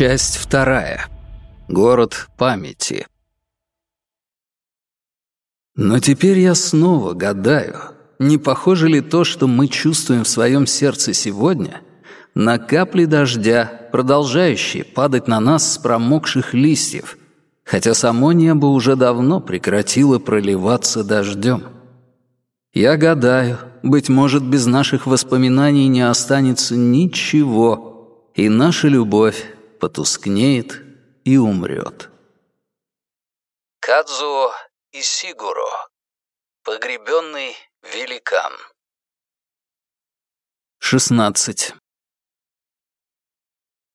Часть вторая. Город памяти. Но теперь я снова гадаю, не похоже ли то, что мы чувствуем в своем сердце сегодня, на капли дождя, продолжающие падать на нас с промокших листьев, хотя само небо уже давно прекратило проливаться дождем. Я гадаю, быть может, без наших воспоминаний не останется ничего, и наша любовь потускнеет и умрет. Кадзуо Исигуро. Погребенный великан. 16.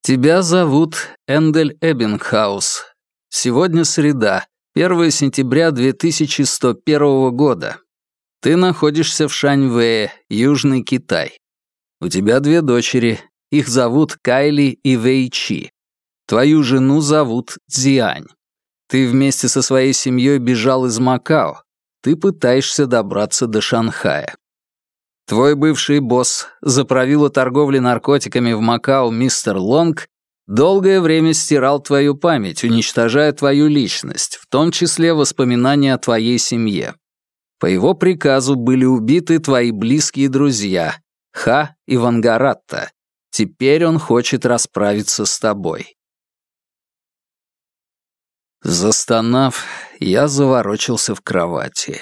Тебя зовут Эндель Эббингхаус. Сегодня среда, 1 сентября 2101 года. Ты находишься в Шаньвее, Южный Китай. У тебя две дочери, их зовут Кайли и Вэйчи. Твою жену зовут Цзиань. Ты вместе со своей семьей бежал из Макао. Ты пытаешься добраться до Шанхая. Твой бывший босс, заправила торговли наркотиками в Макао мистер Лонг, долгое время стирал твою память, уничтожая твою личность, в том числе воспоминания о твоей семье. По его приказу были убиты твои близкие друзья, Ха и Вангаратта. Теперь он хочет расправиться с тобой. Застонав, я заворочился в кровати.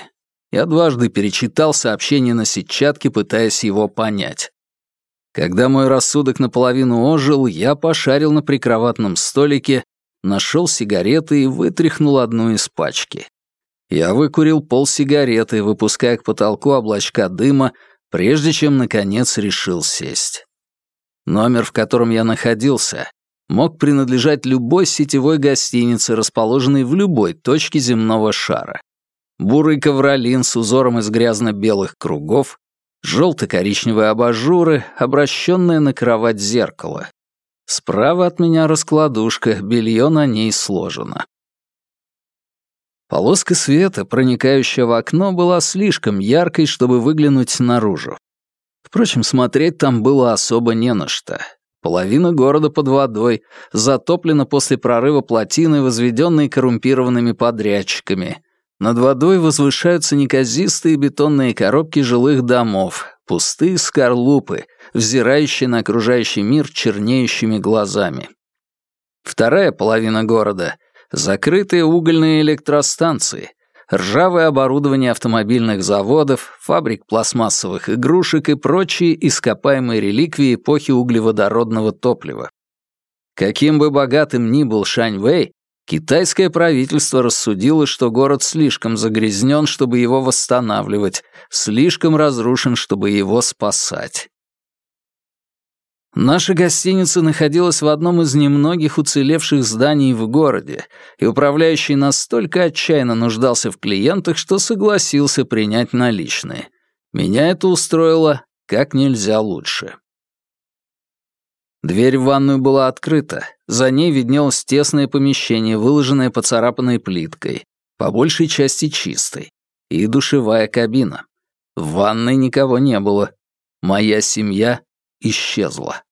Я дважды перечитал сообщение на сетчатке, пытаясь его понять. Когда мой рассудок наполовину ожил, я пошарил на прикроватном столике, нашел сигареты и вытряхнул одну из пачки. Я выкурил пол сигареты, выпуская к потолку облачка дыма, прежде чем, наконец, решил сесть. Номер, в котором я находился, мог принадлежать любой сетевой гостинице, расположенной в любой точке земного шара. Бурый ковролин с узором из грязно-белых кругов, желто-коричневые абажуры, обращенное на кровать зеркало. Справа от меня раскладушка, белье на ней сложено. Полоска света, проникающая в окно, была слишком яркой, чтобы выглянуть наружу. Впрочем, смотреть там было особо не на что. Половина города под водой, затоплена после прорыва плотины, возведенной коррумпированными подрядчиками. Над водой возвышаются неказистые бетонные коробки жилых домов, пустые скорлупы, взирающие на окружающий мир чернеющими глазами. Вторая половина города — закрытые угольные электростанции — ржавое оборудование автомобильных заводов, фабрик пластмассовых игрушек и прочие ископаемые реликвии эпохи углеводородного топлива. Каким бы богатым ни был Шаньвэй, китайское правительство рассудило, что город слишком загрязнен, чтобы его восстанавливать, слишком разрушен, чтобы его спасать. Наша гостиница находилась в одном из немногих уцелевших зданий в городе, и управляющий настолько отчаянно нуждался в клиентах, что согласился принять наличные. Меня это устроило как нельзя лучше. Дверь в ванную была открыта, за ней виднелось тесное помещение, выложенное поцарапанной плиткой, по большей части чистой, и душевая кабина. В ванной никого не было. Моя семья исчезла.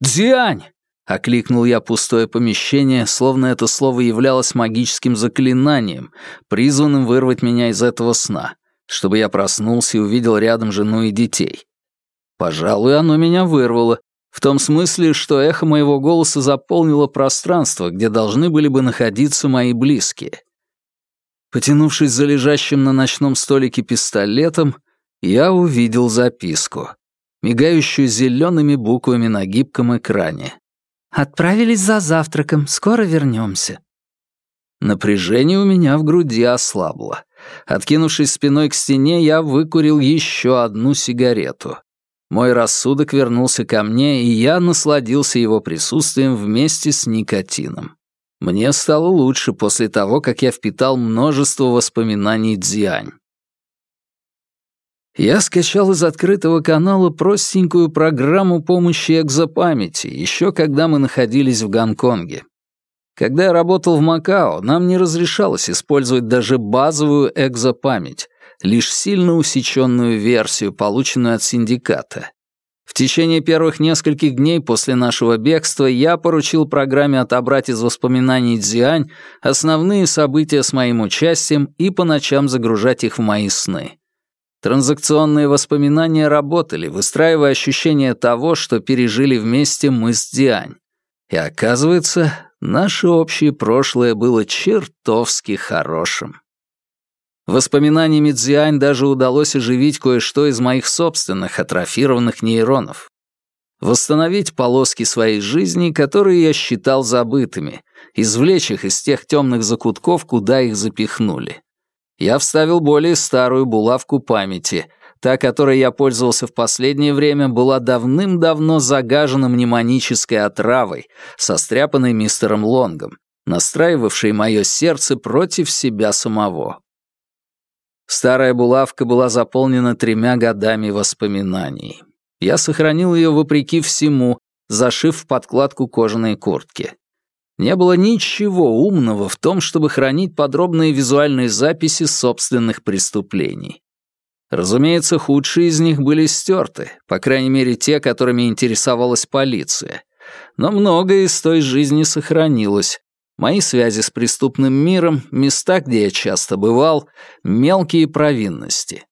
«Дзянь!» — окликнул я пустое помещение, словно это слово являлось магическим заклинанием, призванным вырвать меня из этого сна, чтобы я проснулся и увидел рядом жену и детей. Пожалуй, оно меня вырвало, в том смысле, что эхо моего голоса заполнило пространство, где должны были бы находиться мои близкие. Потянувшись за лежащим на ночном столике пистолетом, я увидел записку мигающую зелеными буквами на гибком экране. «Отправились за завтраком, скоро вернемся». Напряжение у меня в груди ослабло. Откинувшись спиной к стене, я выкурил еще одну сигарету. Мой рассудок вернулся ко мне, и я насладился его присутствием вместе с никотином. Мне стало лучше после того, как я впитал множество воспоминаний Дзянь. Я скачал из открытого канала простенькую программу помощи экзопамяти, еще когда мы находились в Гонконге. Когда я работал в Макао, нам не разрешалось использовать даже базовую экзопамять, лишь сильно усеченную версию, полученную от синдиката. В течение первых нескольких дней после нашего бегства я поручил программе отобрать из воспоминаний Дзиань основные события с моим участием и по ночам загружать их в мои сны. Транзакционные воспоминания работали, выстраивая ощущение того, что пережили вместе мы с Диань. И оказывается, наше общее прошлое было чертовски хорошим. Воспоминаниями Дзиань даже удалось оживить кое-что из моих собственных атрофированных нейронов. Восстановить полоски своей жизни, которые я считал забытыми, извлечь их из тех темных закутков, куда их запихнули. Я вставил более старую булавку памяти. Та, которой я пользовался в последнее время, была давным-давно загажена мнемонической отравой, состряпанной мистером Лонгом, настраивавшей мое сердце против себя самого. Старая булавка была заполнена тремя годами воспоминаний. Я сохранил ее вопреки всему, зашив в подкладку кожаной куртки. Не было ничего умного в том, чтобы хранить подробные визуальные записи собственных преступлений. Разумеется, худшие из них были стерты, по крайней мере, те, которыми интересовалась полиция. Но многое из той жизни сохранилось, мои связи с преступным миром, места, где я часто бывал, мелкие провинности.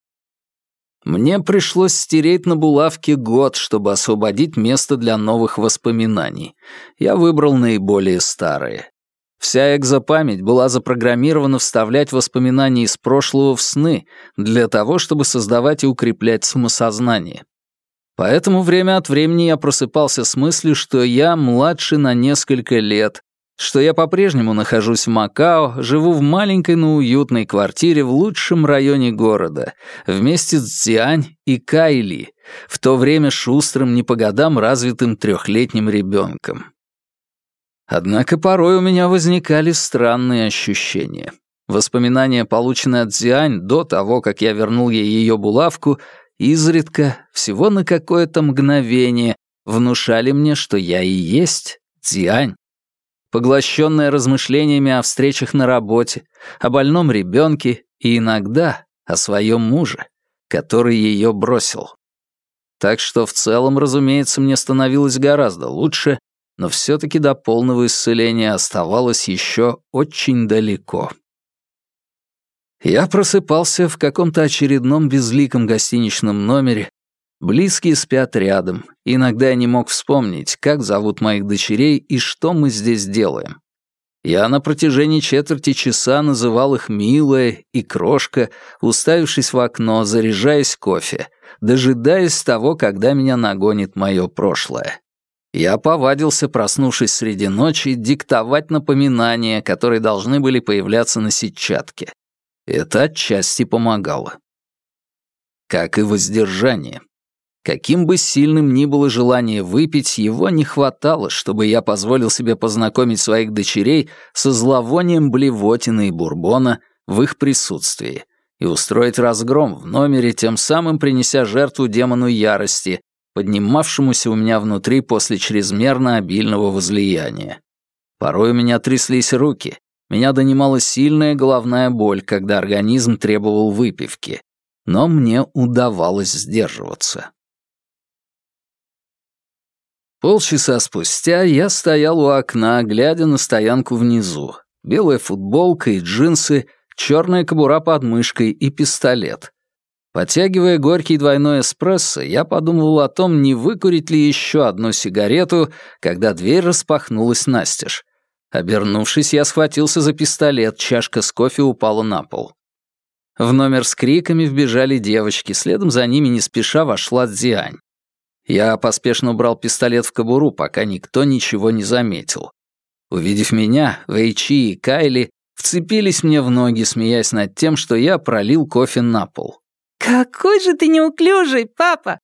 Мне пришлось стереть на булавке год, чтобы освободить место для новых воспоминаний. Я выбрал наиболее старые. Вся экзопамять была запрограммирована вставлять воспоминания из прошлого в сны для того, чтобы создавать и укреплять самосознание. Поэтому время от времени я просыпался с мыслью, что я младше на несколько лет, что я по-прежнему нахожусь в Макао, живу в маленькой, но уютной квартире в лучшем районе города, вместе с Цзянь и Кайли, в то время шустрым, не по годам развитым трехлетним ребенком. Однако порой у меня возникали странные ощущения. Воспоминания, полученные от Цзянь до того, как я вернул ей ее булавку, изредка, всего на какое-то мгновение, внушали мне, что я и есть Цзянь поглощенная размышлениями о встречах на работе, о больном ребенке и иногда о своем муже, который ее бросил. Так что в целом, разумеется, мне становилось гораздо лучше, но все-таки до полного исцеления оставалось еще очень далеко. Я просыпался в каком-то очередном безликом гостиничном номере, Близкие спят рядом. Иногда я не мог вспомнить, как зовут моих дочерей и что мы здесь делаем. Я на протяжении четверти часа называл их «милая» и «крошка», уставившись в окно, заряжаясь кофе, дожидаясь того, когда меня нагонит мое прошлое. Я повадился, проснувшись среди ночи, диктовать напоминания, которые должны были появляться на сетчатке. Это отчасти помогало. Как и воздержание. Каким бы сильным ни было желание выпить, его не хватало, чтобы я позволил себе познакомить своих дочерей со зловонием блевотины и бурбона в их присутствии и устроить разгром в номере, тем самым принеся жертву демону ярости, поднимавшемуся у меня внутри после чрезмерно обильного возлияния. Порой у меня тряслись руки, меня донимала сильная головная боль, когда организм требовал выпивки, но мне удавалось сдерживаться. Полчаса спустя я стоял у окна, глядя на стоянку внизу. Белая футболка и джинсы, черная кобура под мышкой и пистолет. Подтягивая горький двойной эспрессо, я подумывал о том, не выкурить ли еще одну сигарету, когда дверь распахнулась настежь. Обернувшись, я схватился за пистолет, чашка с кофе упала на пол. В номер с криками вбежали девочки, следом за ними не спеша вошла Дзиань. Я поспешно убрал пистолет в кобуру, пока никто ничего не заметил. Увидев меня, Вэйчи и Кайли вцепились мне в ноги, смеясь над тем, что я пролил кофе на пол. «Какой же ты неуклюжий, папа!»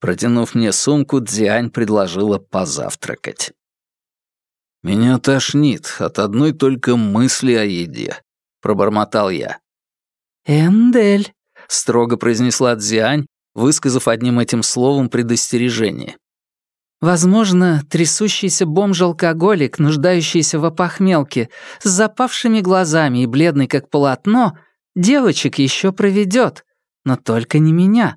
Протянув мне сумку, Дзиань предложила позавтракать. «Меня тошнит от одной только мысли о еде», — пробормотал я. «Эндель», — строго произнесла Дзиань, высказав одним этим словом предостережение. Возможно, трясущийся бомж-алкоголик, нуждающийся в опохмелке, с запавшими глазами и бледный как полотно, девочек еще проведет, но только не меня.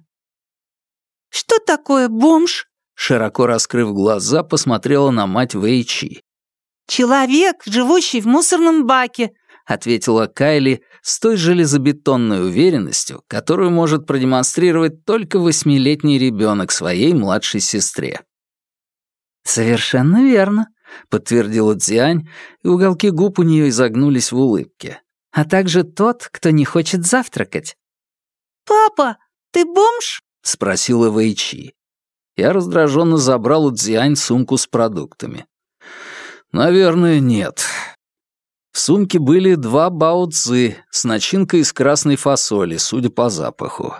«Что такое бомж?» Широко раскрыв глаза, посмотрела на мать Вэйчи. «Человек, живущий в мусорном баке», — ответила Кайли с той железобетонной уверенностью, которую может продемонстрировать только восьмилетний ребенок своей младшей сестре. «Совершенно верно», — подтвердила Дзянь, и уголки губ у нее изогнулись в улыбке. «А также тот, кто не хочет завтракать». «Папа, ты бомж?» — спросила Вэйчи. Я раздраженно забрал у Дзянь сумку с продуктами. «Наверное, нет». В сумке были два баоцзы с начинкой из красной фасоли, судя по запаху.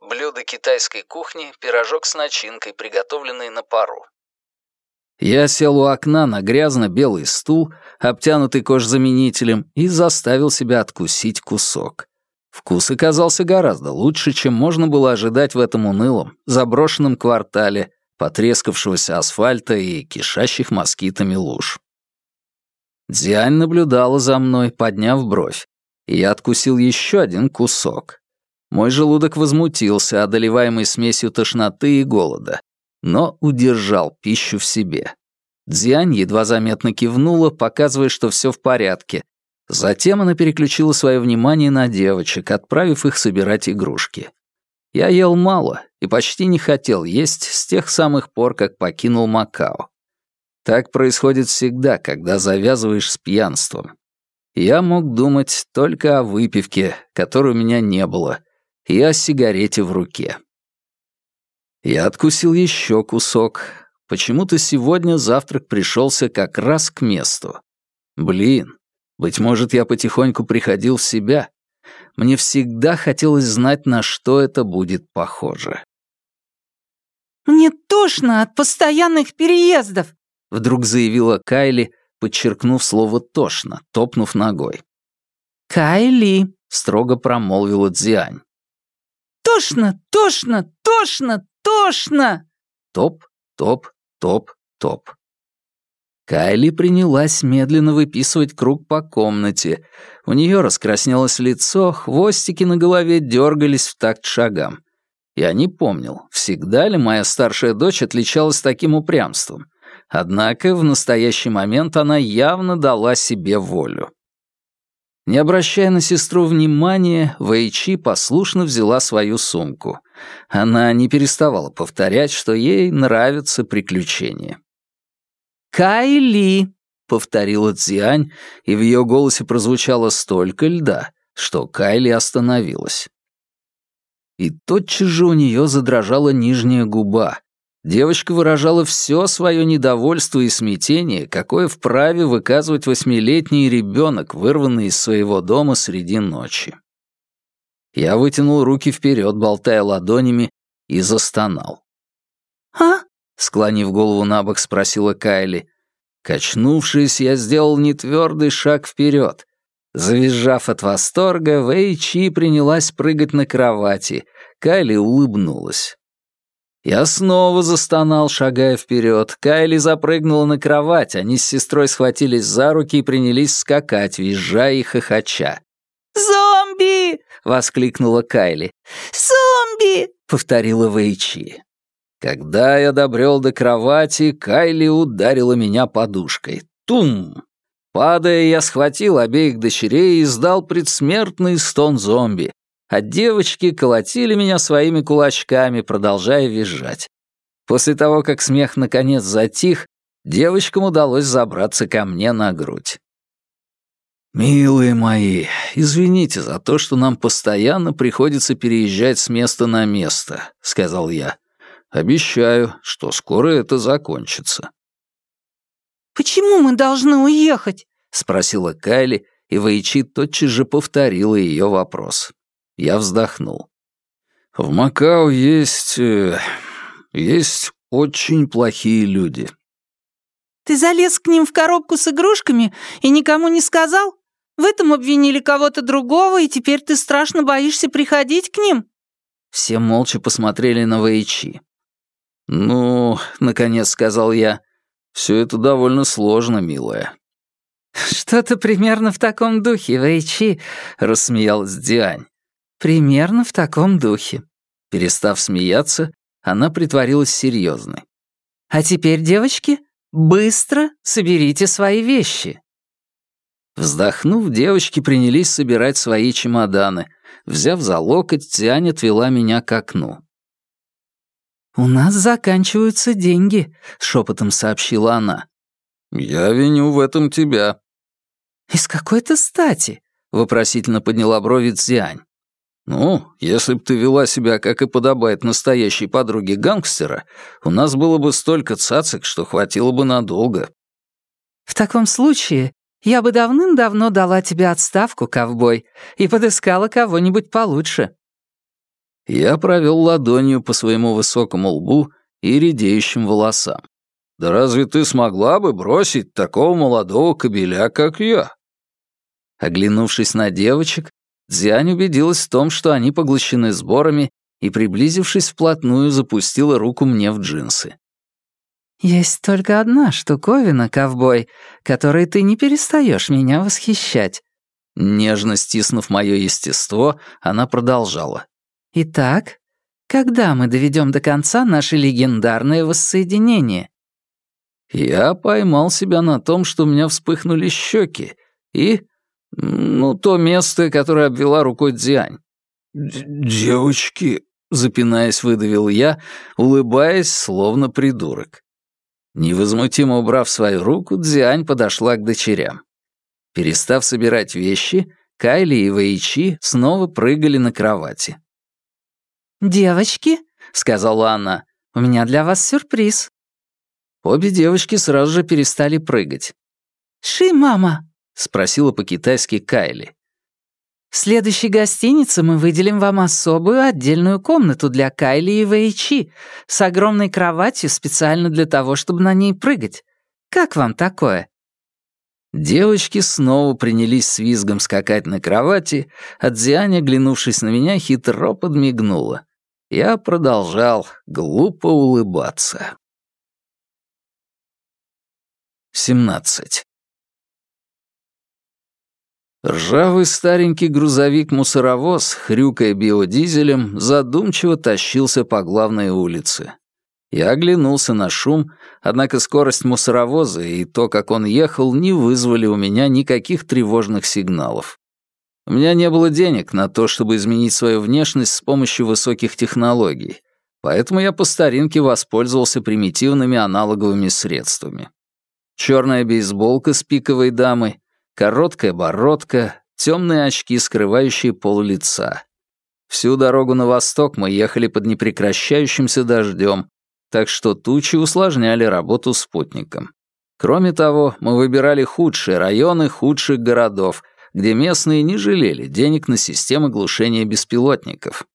Блюдо китайской кухни, пирожок с начинкой, приготовленный на пару. Я сел у окна на грязно-белый стул, обтянутый кожзаменителем, и заставил себя откусить кусок. Вкус оказался гораздо лучше, чем можно было ожидать в этом унылом, заброшенном квартале, потрескавшегося асфальта и кишащих москитами луж. Дзянь наблюдала за мной, подняв бровь, и я откусил еще один кусок. Мой желудок возмутился, одолеваемый смесью тошноты и голода, но удержал пищу в себе. Дзянь едва заметно кивнула, показывая, что все в порядке. Затем она переключила свое внимание на девочек, отправив их собирать игрушки. Я ел мало и почти не хотел есть с тех самых пор, как покинул Макао. Так происходит всегда, когда завязываешь с пьянством. Я мог думать только о выпивке, которой у меня не было, и о сигарете в руке. Я откусил еще кусок. Почему-то сегодня завтрак пришелся как раз к месту. Блин, быть может, я потихоньку приходил в себя. Мне всегда хотелось знать, на что это будет похоже. «Мне тошно от постоянных переездов», — вдруг заявила Кайли, подчеркнув слово «тошно», топнув ногой. «Кайли», — строго промолвила Дзянь. «Тошно, тошно, тошно, тошно!» Топ, топ, топ, топ. Кайли принялась медленно выписывать круг по комнате. У нее раскраснелось лицо, хвостики на голове дергались в такт шагам. Я не помнил, всегда ли моя старшая дочь отличалась таким упрямством. Однако в настоящий момент она явно дала себе волю. Не обращая на сестру внимания, Вэйчи послушно взяла свою сумку. Она не переставала повторять, что ей нравятся приключения. «Кайли!» — повторила Цзянь, и в ее голосе прозвучало столько льда, что Кайли остановилась. И тотчас же у нее задрожала нижняя губа, Девочка выражала все свое недовольство и смятение, какое вправе выказывать восьмилетний ребенок, вырванный из своего дома среди ночи. Я вытянул руки вперед, болтая ладонями, и застонал. «А?» — склонив голову на бок, спросила Кайли. Качнувшись, я сделал нетвердый шаг вперед. Завизжав от восторга, Вэй Чи принялась прыгать на кровати. Кайли улыбнулась. Я снова застонал, шагая вперед. Кайли запрыгнула на кровать, они с сестрой схватились за руки и принялись скакать, визжая и хохоча. «Зомби!» — воскликнула Кайли. «Зомби!» — повторила Вэйчи. Когда я добрел до кровати, Кайли ударила меня подушкой. Тум! Падая, я схватил обеих дочерей и издал предсмертный стон зомби а девочки колотили меня своими кулачками, продолжая визжать. После того, как смех наконец затих, девочкам удалось забраться ко мне на грудь. «Милые мои, извините за то, что нам постоянно приходится переезжать с места на место», — сказал я. «Обещаю, что скоро это закончится». «Почему мы должны уехать?» — спросила Кайли, и Вайчи тотчас же повторила ее вопрос. Я вздохнул. В Макао есть... Э, есть очень плохие люди. Ты залез к ним в коробку с игрушками и никому не сказал? В этом обвинили кого-то другого, и теперь ты страшно боишься приходить к ним?» Все молча посмотрели на Вэйчи. «Ну, — наконец сказал я, — все это довольно сложно, милая». «Что-то примерно в таком духе, Вэйчи», — рассмеялась Диань. Примерно в таком духе. Перестав смеяться, она притворилась серьезной. «А теперь, девочки, быстро соберите свои вещи». Вздохнув, девочки принялись собирать свои чемоданы. Взяв за локоть, Тянь отвела меня к окну. «У нас заканчиваются деньги», — шепотом сообщила она. «Я виню в этом тебя». «Из какой-то стати?» — вопросительно подняла брови Цзянь. «Ну, если бы ты вела себя, как и подобает настоящей подруге гангстера, у нас было бы столько цацик, что хватило бы надолго». «В таком случае я бы давным-давно дала тебе отставку, ковбой, и подыскала кого-нибудь получше». Я провел ладонью по своему высокому лбу и редеющим волосам. «Да разве ты смогла бы бросить такого молодого кобеля, как я?» Оглянувшись на девочек, Дзянь убедилась в том, что они поглощены сборами, и, приблизившись вплотную, запустила руку мне в джинсы. «Есть только одна штуковина, ковбой, которой ты не перестаешь меня восхищать». Нежно стиснув мое естество, она продолжала. «Итак, когда мы доведем до конца наше легендарное воссоединение?» Я поймал себя на том, что у меня вспыхнули щеки, и... Ну, то место, которое обвела рукой Дзянь. «Девочки», — запинаясь, выдавил я, улыбаясь, словно придурок. Невозмутимо убрав свою руку, Дзянь подошла к дочерям. Перестав собирать вещи, Кайли и Вэйчи снова прыгали на кровати. «Девочки», — сказала она, — «у меня для вас сюрприз». Обе девочки сразу же перестали прыгать. «Ши, мама», — спросила по-китайски Кайли. В следующей гостинице мы выделим вам особую отдельную комнату для Кайли и Вэйчи с огромной кроватью специально для того, чтобы на ней прыгать. Как вам такое?» Девочки снова принялись с визгом скакать на кровати, а Дзианя, глянувшись на меня, хитро подмигнула. Я продолжал глупо улыбаться. 17. Ржавый старенький грузовик-мусоровоз, хрюкая биодизелем, задумчиво тащился по главной улице. Я оглянулся на шум, однако скорость мусоровоза и то, как он ехал, не вызвали у меня никаких тревожных сигналов. У меня не было денег на то, чтобы изменить свою внешность с помощью высоких технологий, поэтому я по старинке воспользовался примитивными аналоговыми средствами. Черная бейсболка с пиковой дамой, Короткая бородка, темные очки, скрывающие пол лица. Всю дорогу на восток мы ехали под непрекращающимся дождем, так что тучи усложняли работу спутником. Кроме того, мы выбирали худшие районы худших городов, где местные не жалели денег на системы глушения беспилотников.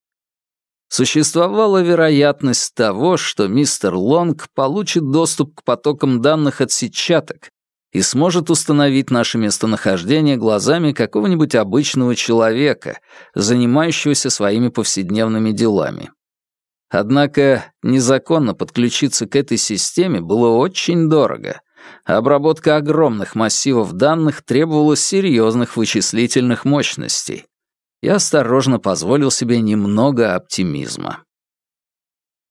Существовала вероятность того, что мистер Лонг получит доступ к потокам данных от сетчаток, и сможет установить наше местонахождение глазами какого-нибудь обычного человека, занимающегося своими повседневными делами. Однако незаконно подключиться к этой системе было очень дорого. Обработка огромных массивов данных требовала серьезных вычислительных мощностей. Я осторожно позволил себе немного оптимизма.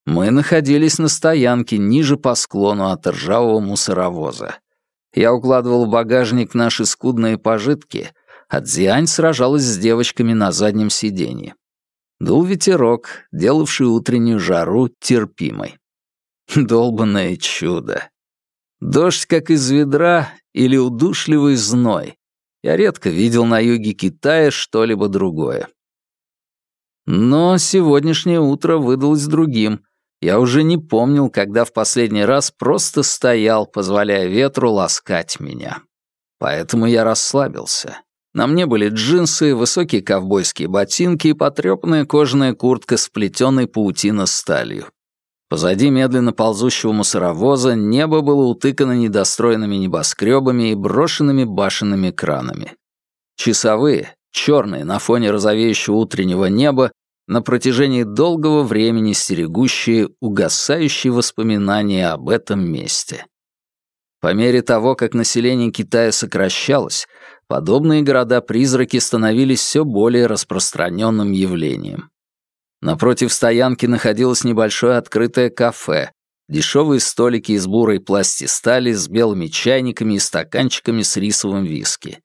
Мы находились на стоянке ниже по склону от ржавого мусоровоза. Я укладывал в багажник наши скудные пожитки, а Дзянь сражалась с девочками на заднем сиденье. Дул ветерок, делавший утреннюю жару терпимой. Долбанное чудо. Дождь как из ведра или удушливый зной. Я редко видел на юге Китая что-либо другое. Но сегодняшнее утро выдалось другим, я уже не помнил, когда в последний раз просто стоял, позволяя ветру ласкать меня. Поэтому я расслабился. На мне были джинсы, высокие ковбойские ботинки и потрёпанная кожаная куртка с плетеной паутино сталью. Позади медленно ползущего мусоровоза небо было утыкано недостроенными небоскребами и брошенными башенными кранами. Часовые, черные на фоне розовеющего утреннего неба, на протяжении долгого времени стерегущие угасающие воспоминания об этом месте. По мере того, как население Китая сокращалось, подобные города-призраки становились все более распространенным явлением. Напротив стоянки находилось небольшое открытое кафе, дешевые столики из бурой пластистали с белыми чайниками и стаканчиками с рисовым виски.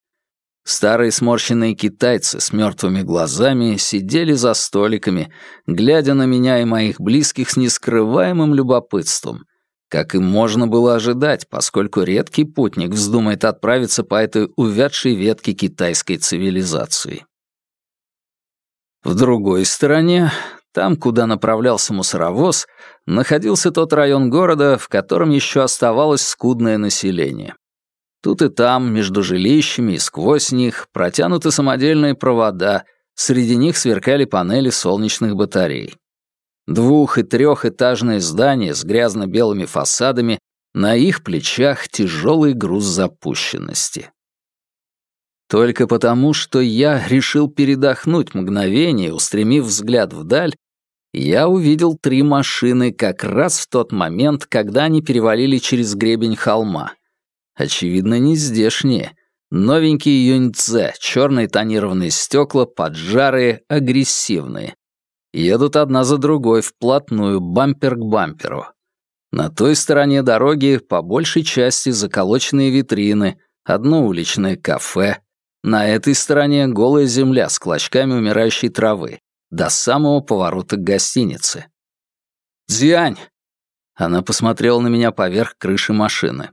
Старые сморщенные китайцы с мертвыми глазами сидели за столиками, глядя на меня и моих близких с нескрываемым любопытством, как и можно было ожидать, поскольку редкий путник вздумает отправиться по этой увядшей ветке китайской цивилизации. В другой стороне, там, куда направлялся мусоровоз, находился тот район города, в котором еще оставалось скудное население. Тут и там, между жилищами и сквозь них, протянуты самодельные провода, среди них сверкали панели солнечных батарей. Двух- и трехэтажные здания с грязно-белыми фасадами, на их плечах тяжелый груз запущенности. Только потому, что я решил передохнуть мгновение, устремив взгляд вдаль, я увидел три машины как раз в тот момент, когда они перевалили через гребень холма. Очевидно, не здешние. Новенькие юньцзе, черные тонированные стекла, поджарые, агрессивные. Едут одна за другой, вплотную, бампер к бамперу. На той стороне дороги по большей части заколоченные витрины, одно уличное кафе, на этой стороне голая земля с клочками умирающей травы, до самого поворота к гостинице. «Дзянь!» Она посмотрела на меня поверх крыши машины.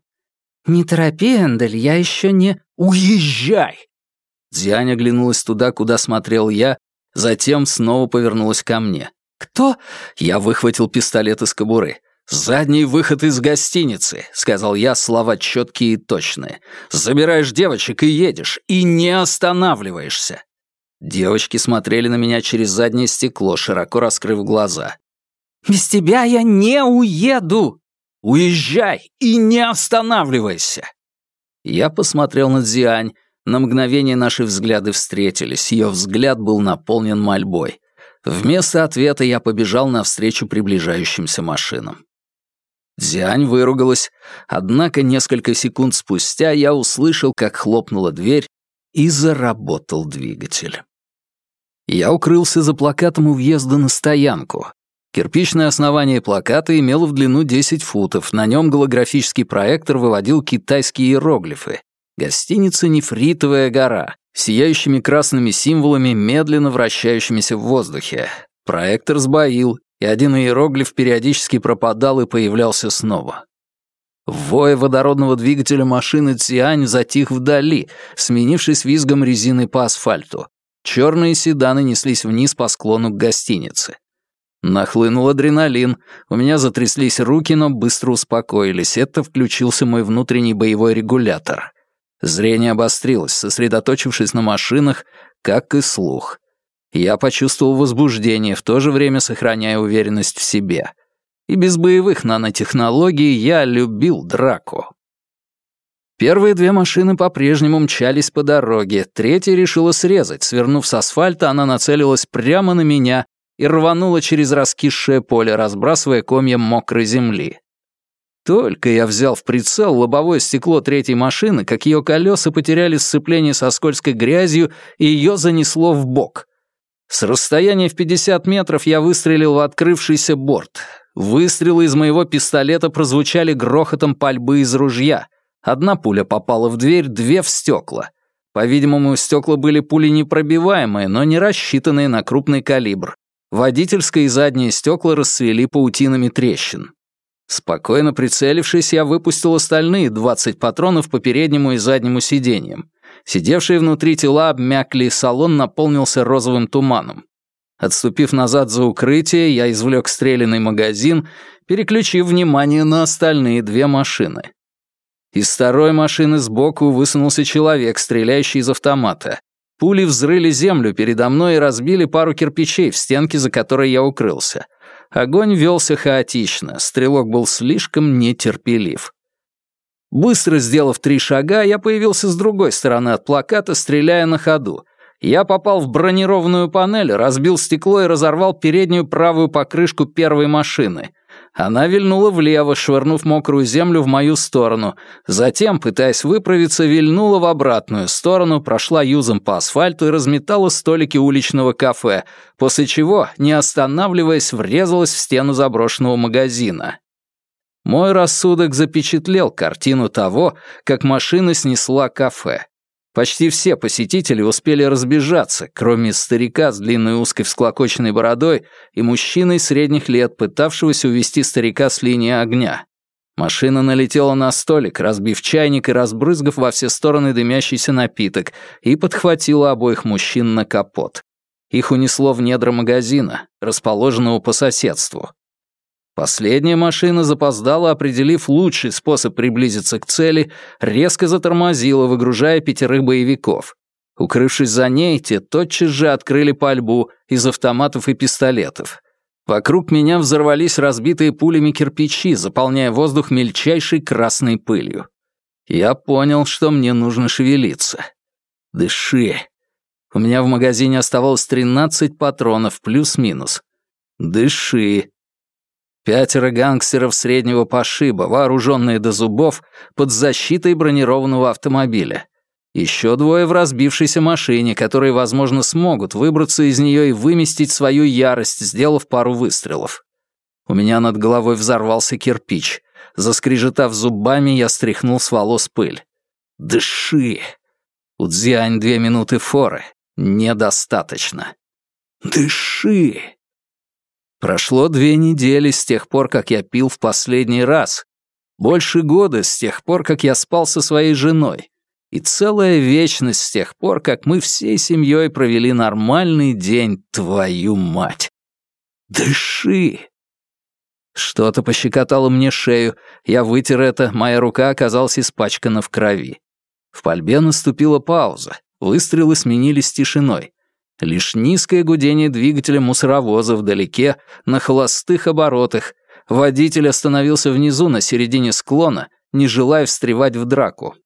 «Не торопи, Эндель, я еще не...» «Уезжай!» Дзянь оглянулась туда, куда смотрел я, затем снова повернулась ко мне. «Кто?» Я выхватил пистолет из кобуры. «Задний выход из гостиницы», — сказал я слова четкие и точные. «Забираешь девочек и едешь, и не останавливаешься». Девочки смотрели на меня через заднее стекло, широко раскрыв глаза. «Без тебя я не уеду!» «Уезжай и не останавливайся!» Я посмотрел на Дзиань. На мгновение наши взгляды встретились. Ее взгляд был наполнен мольбой. Вместо ответа я побежал навстречу приближающимся машинам. Дзянь выругалась, однако несколько секунд спустя я услышал, как хлопнула дверь, и заработал двигатель. Я укрылся за плакатом у въезда на стоянку. Кирпичное основание плаката имело в длину 10 футов, на нем голографический проектор выводил китайские иероглифы. Гостиница «Нефритовая гора», сияющими красными символами, медленно вращающимися в воздухе. Проектор сбоил, и один иероглиф периодически пропадал и появлялся снова. Вой водородного двигателя машины Циань затих вдали, сменившись визгом резины по асфальту. Черные седаны неслись вниз по склону к гостинице. Нахлынул адреналин, у меня затряслись руки, но быстро успокоились. Это включился мой внутренний боевой регулятор. Зрение обострилось, сосредоточившись на машинах, как и слух. Я почувствовал возбуждение, в то же время сохраняя уверенность в себе. И без боевых нанотехнологий я любил драку. Первые две машины по-прежнему мчались по дороге, третья решила срезать. Свернув с асфальта, она нацелилась прямо на меня и рванула через раскисшее поле, разбрасывая комья мокрой земли. Только я взял в прицел лобовое стекло третьей машины, как ее колеса потеряли сцепление со скользкой грязью, и ее занесло в бок. С расстояния в 50 метров я выстрелил в открывшийся борт. Выстрелы из моего пистолета прозвучали грохотом пальбы из ружья. Одна пуля попала в дверь, две в стекла. По-видимому, стекла были пули непробиваемые, но не рассчитанные на крупный калибр. Водительское и задние стекла расцвели паутинами трещин. Спокойно прицелившись, я выпустил остальные 20 патронов по переднему и заднему сиденьям. Сидевшие внутри тела обмякли, и салон наполнился розовым туманом. Отступив назад за укрытие, я извлек стрелянный магазин, переключив внимание на остальные две машины. Из второй машины сбоку высунулся человек, стреляющий из автомата. Пули взрыли землю передо мной и разбили пару кирпичей в стенке, за которой я укрылся. Огонь велся хаотично, стрелок был слишком нетерпелив. Быстро сделав три шага, я появился с другой стороны от плаката, стреляя на ходу. Я попал в бронированную панель, разбил стекло и разорвал переднюю правую покрышку первой машины. Она вильнула влево, швырнув мокрую землю в мою сторону. Затем, пытаясь выправиться, вильнула в обратную сторону, прошла юзом по асфальту и разметала столики уличного кафе, после чего, не останавливаясь, врезалась в стену заброшенного магазина. Мой рассудок запечатлел картину того, как машина снесла кафе. Почти все посетители успели разбежаться, кроме старика с длинной узкой всклокоченной бородой и мужчины средних лет, пытавшегося увести старика с линии огня. Машина налетела на столик, разбив чайник и разбрызгав во все стороны дымящийся напиток, и подхватила обоих мужчин на капот. Их унесло в недра магазина, расположенного по соседству. Последняя машина запоздала, определив лучший способ приблизиться к цели, резко затормозила, выгружая пятерых боевиков. Укрывшись за ней, те тотчас же открыли пальбу из автоматов и пистолетов. Вокруг меня взорвались разбитые пулями кирпичи, заполняя воздух мельчайшей красной пылью. Я понял, что мне нужно шевелиться. Дыши. У меня в магазине оставалось 13 патронов плюс-минус. Дыши. Пятеро гангстеров среднего пошиба, вооруженные до зубов, под защитой бронированного автомобиля. Еще двое в разбившейся машине, которые, возможно, смогут выбраться из нее и выместить свою ярость, сделав пару выстрелов. У меня над головой взорвался кирпич. Заскрежетав зубами, я стряхнул с волос пыль. «Дыши!» У Цзянь две минуты форы. Недостаточно. «Дыши!» Прошло две недели с тех пор, как я пил в последний раз. Больше года с тех пор, как я спал со своей женой. И целая вечность с тех пор, как мы всей семьей провели нормальный день, твою мать. Дыши. Что-то пощекотало мне шею. Я вытер это, моя рука оказалась испачкана в крови. В пальбе наступила пауза. Выстрелы сменились тишиной. Лишь низкое гудение двигателя мусоровоза вдалеке, на холостых оборотах. Водитель остановился внизу на середине склона, не желая встревать в драку.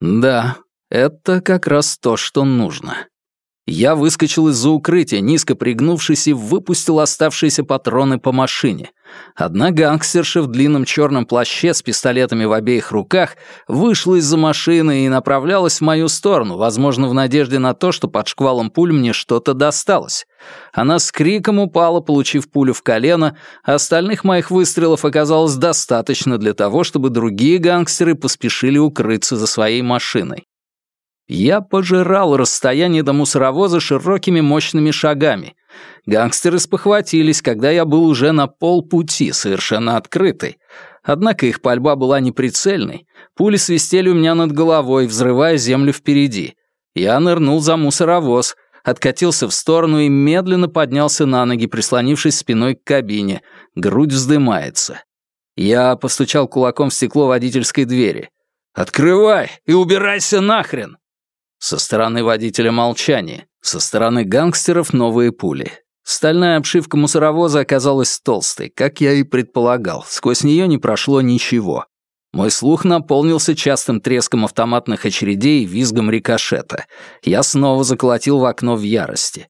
Да, это как раз то, что нужно. Я выскочил из-за укрытия, низко пригнувшись, и выпустил оставшиеся патроны по машине. Одна гангстерша в длинном черном плаще с пистолетами в обеих руках вышла из-за машины и направлялась в мою сторону, возможно, в надежде на то, что под шквалом пуль мне что-то досталось. Она с криком упала, получив пулю в колено, а остальных моих выстрелов оказалось достаточно для того, чтобы другие гангстеры поспешили укрыться за своей машиной. Я пожирал расстояние до мусоровоза широкими мощными шагами. Гангстеры спохватились, когда я был уже на полпути, совершенно открытый. Однако их пальба была неприцельной. Пули свистели у меня над головой, взрывая землю впереди. Я нырнул за мусоровоз, откатился в сторону и медленно поднялся на ноги, прислонившись спиной к кабине. Грудь вздымается. Я постучал кулаком в стекло водительской двери. «Открывай и убирайся нахрен!» Со стороны водителя молчание, со стороны гангстеров новые пули. Стальная обшивка мусоровоза оказалась толстой, как я и предполагал. Сквозь нее не прошло ничего. Мой слух наполнился частым треском автоматных очередей и визгом рикошета. Я снова заколотил в окно в ярости.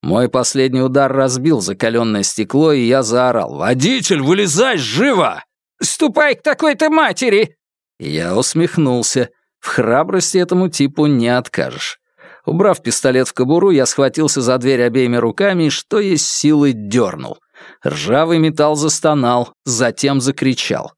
Мой последний удар разбил закаленное стекло, и я заорал. «Водитель, вылезай, живо!» «Ступай к такой-то матери!» Я усмехнулся. В храбрости этому типу не откажешь. Убрав пистолет в кобуру, я схватился за дверь обеими руками и, что есть силы, дернул. Ржавый металл застонал, затем закричал.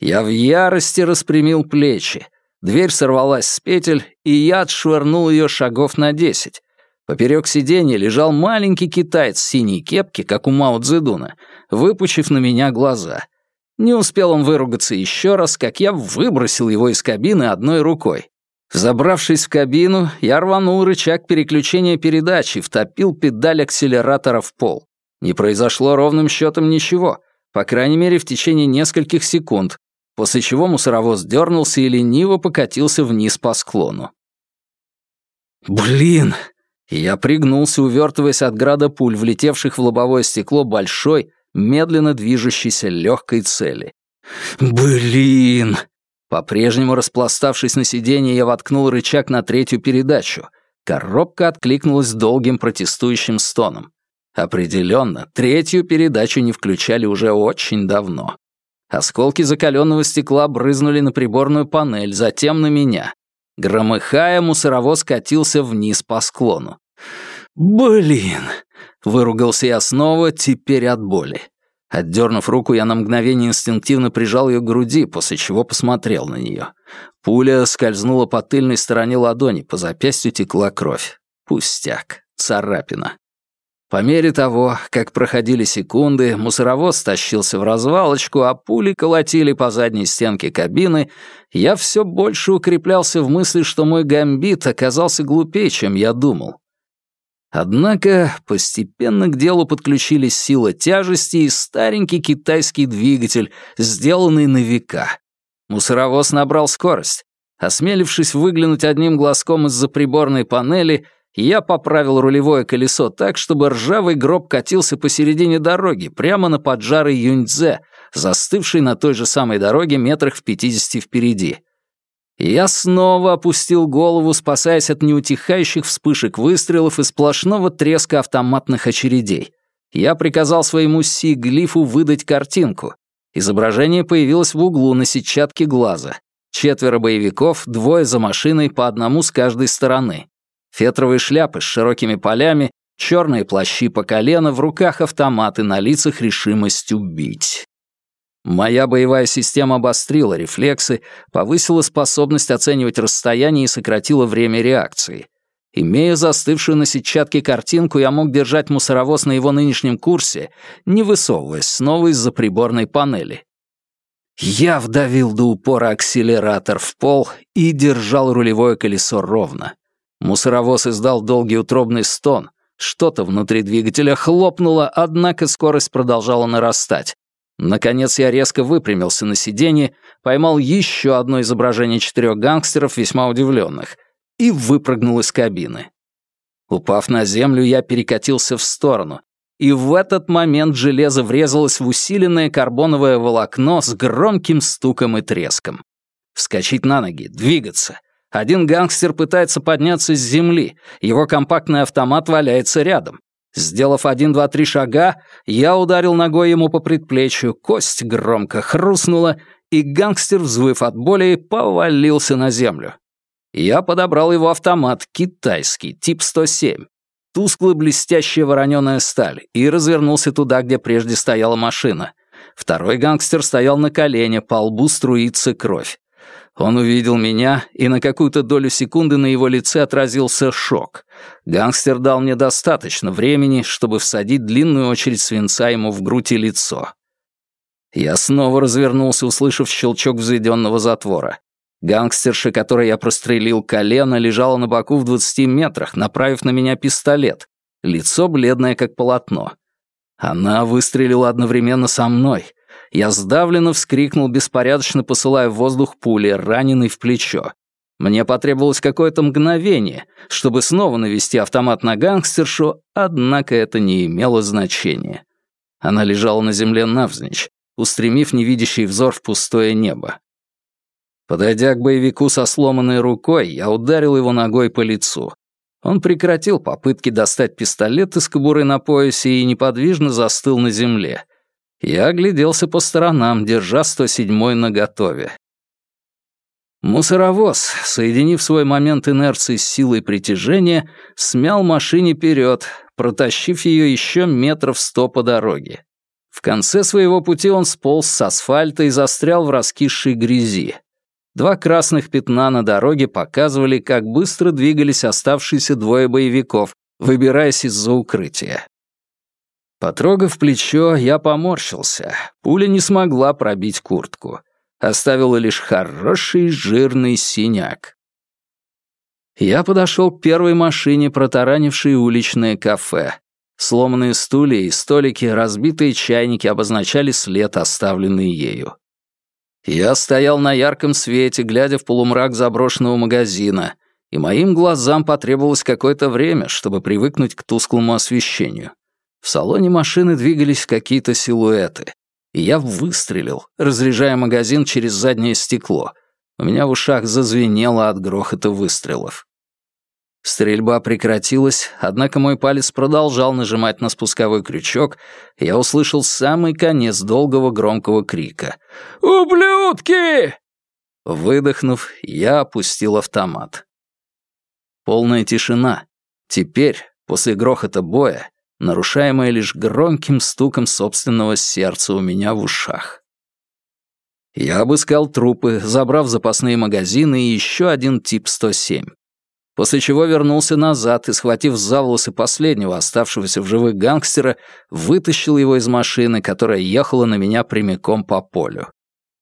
Я в ярости распрямил плечи. Дверь сорвалась с петель, и я отшвырнул ее шагов на десять. Поперек сиденья лежал маленький китаец в синей кепке, как у Мао Цзэдуна, выпучив на меня глаза. Не успел он выругаться еще раз, как я выбросил его из кабины одной рукой. Забравшись в кабину, я рванул рычаг переключения передачи втопил педаль акселератора в пол. Не произошло ровным счетом ничего, по крайней мере, в течение нескольких секунд, после чего мусоровоз дернулся и лениво покатился вниз по склону. «Блин!» Я пригнулся, увертываясь от града пуль, влетевших в лобовое стекло большой, медленно движущейся легкой цели. «Блин!» По-прежнему распластавшись на сиденье, я воткнул рычаг на третью передачу. Коробка откликнулась долгим протестующим стоном. Определенно, третью передачу не включали уже очень давно. Осколки закаленного стекла брызнули на приборную панель, затем на меня. Громыхая, мусоровоз катился вниз по склону. «Блин!» — выругался я снова, теперь от боли. Отдернув руку, я на мгновение инстинктивно прижал ее к груди, после чего посмотрел на нее. Пуля скользнула по тыльной стороне ладони, по запястью текла кровь. Пустяк, царапина. По мере того, как проходили секунды, мусоровоз тащился в развалочку, а пули колотили по задней стенке кабины, я все больше укреплялся в мысли, что мой гамбит оказался глупее, чем я думал. Однако постепенно к делу подключились сила тяжести и старенький китайский двигатель, сделанный на века. Мусоровоз набрал скорость. Осмелившись выглянуть одним глазком из-за приборной панели, я поправил рулевое колесо так, чтобы ржавый гроб катился посередине дороги, прямо на поджарый Юньцзе, застывший на той же самой дороге метрах в пятидесяти впереди. Я снова опустил голову, спасаясь от неутихающих вспышек выстрелов и сплошного треска автоматных очередей. Я приказал своему Си-глифу выдать картинку. Изображение появилось в углу на сетчатке глаза. Четверо боевиков, двое за машиной, по одному с каждой стороны. Фетровые шляпы с широкими полями, черные плащи по колено, в руках автоматы, на лицах решимость убить. Моя боевая система обострила рефлексы, повысила способность оценивать расстояние и сократила время реакции. Имея застывшую на сетчатке картинку, я мог держать мусоровоз на его нынешнем курсе, не высовываясь снова из-за приборной панели. Я вдавил до упора акселератор в пол и держал рулевое колесо ровно. Мусоровоз издал долгий утробный стон. Что-то внутри двигателя хлопнуло, однако скорость продолжала нарастать. Наконец я резко выпрямился на сиденье, поймал еще одно изображение четырех гангстеров, весьма удивленных, и выпрыгнул из кабины. Упав на землю, я перекатился в сторону, и в этот момент железо врезалось в усиленное карбоновое волокно с громким стуком и треском. Вскочить на ноги, двигаться. Один гангстер пытается подняться с земли, его компактный автомат валяется рядом. Сделав один, два, три шага, я ударил ногой ему по предплечью, кость громко хрустнула, и гангстер, взвыв от боли, повалился на землю. Я подобрал его автомат, китайский, тип 107, тускло блестящая вороненая сталь, и развернулся туда, где прежде стояла машина. Второй гангстер стоял на колене, по лбу струится кровь. Он увидел меня, и на какую-то долю секунды на его лице отразился шок. Гангстер дал мне достаточно времени, чтобы всадить длинную очередь свинца ему в грудь и лицо. Я снова развернулся, услышав щелчок взведенного затвора. Гангстерша, которой я прострелил колено, лежала на боку в двадцати метрах, направив на меня пистолет. Лицо бледное, как полотно. Она выстрелила одновременно со мной — я сдавленно вскрикнул, беспорядочно посылая в воздух пули, раненый в плечо. Мне потребовалось какое-то мгновение, чтобы снова навести автомат на гангстершу, однако это не имело значения. Она лежала на земле навзничь, устремив невидящий взор в пустое небо. Подойдя к боевику со сломанной рукой, я ударил его ногой по лицу. Он прекратил попытки достать пистолет из кобуры на поясе и неподвижно застыл на земле. Я огляделся по сторонам, держа 107-й наготове. Мусоровоз, соединив свой момент инерции с силой притяжения, смял машине вперед, протащив ее еще метров сто по дороге. В конце своего пути он сполз с асфальта и застрял в раскисшей грязи. Два красных пятна на дороге показывали, как быстро двигались оставшиеся двое боевиков, выбираясь из-за укрытия. Потрогав плечо, я поморщился. Пуля не смогла пробить куртку. Оставила лишь хороший жирный синяк. Я подошел к первой машине, протаранившей уличное кафе. Сломанные стулья и столики, разбитые чайники обозначали след, оставленный ею. Я стоял на ярком свете, глядя в полумрак заброшенного магазина, и моим глазам потребовалось какое-то время, чтобы привыкнуть к тусклому освещению. В салоне машины двигались какие-то силуэты. И я выстрелил, разряжая магазин через заднее стекло. У меня в ушах зазвенело от грохота выстрелов. Стрельба прекратилась, однако мой палец продолжал нажимать на спусковой крючок, и я услышал самый конец долгого громкого крика. «Ублюдки!» Выдохнув, я опустил автомат. Полная тишина. Теперь, после грохота боя, нарушаемая лишь громким стуком собственного сердца у меня в ушах. Я обыскал трупы, забрав запасные магазины и еще один тип 107. После чего вернулся назад и, схватив за волосы последнего оставшегося в живых гангстера, вытащил его из машины, которая ехала на меня прямиком по полю.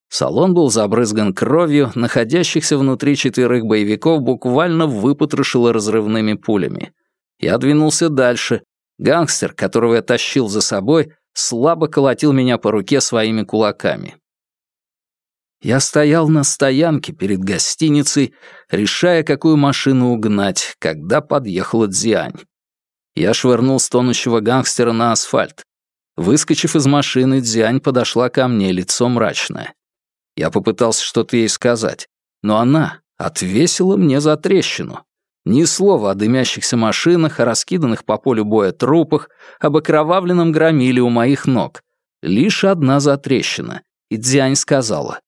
Салон был забрызган кровью, находящихся внутри четверых боевиков буквально выпотрошило разрывными пулями. Я двинулся дальше. Гангстер, которого я тащил за собой, слабо колотил меня по руке своими кулаками. Я стоял на стоянке перед гостиницей, решая, какую машину угнать, когда подъехала Дзиань. Я швырнул стонущего гангстера на асфальт. Выскочив из машины, Дзиань подошла ко мне, лицо мрачное. Я попытался что-то ей сказать, но она отвесила мне за трещину. Ни слова о дымящихся машинах, о раскиданных по полю боя трупах, об окровавленном громиле у моих ног. Лишь одна затрещина. И Дзянь сказала.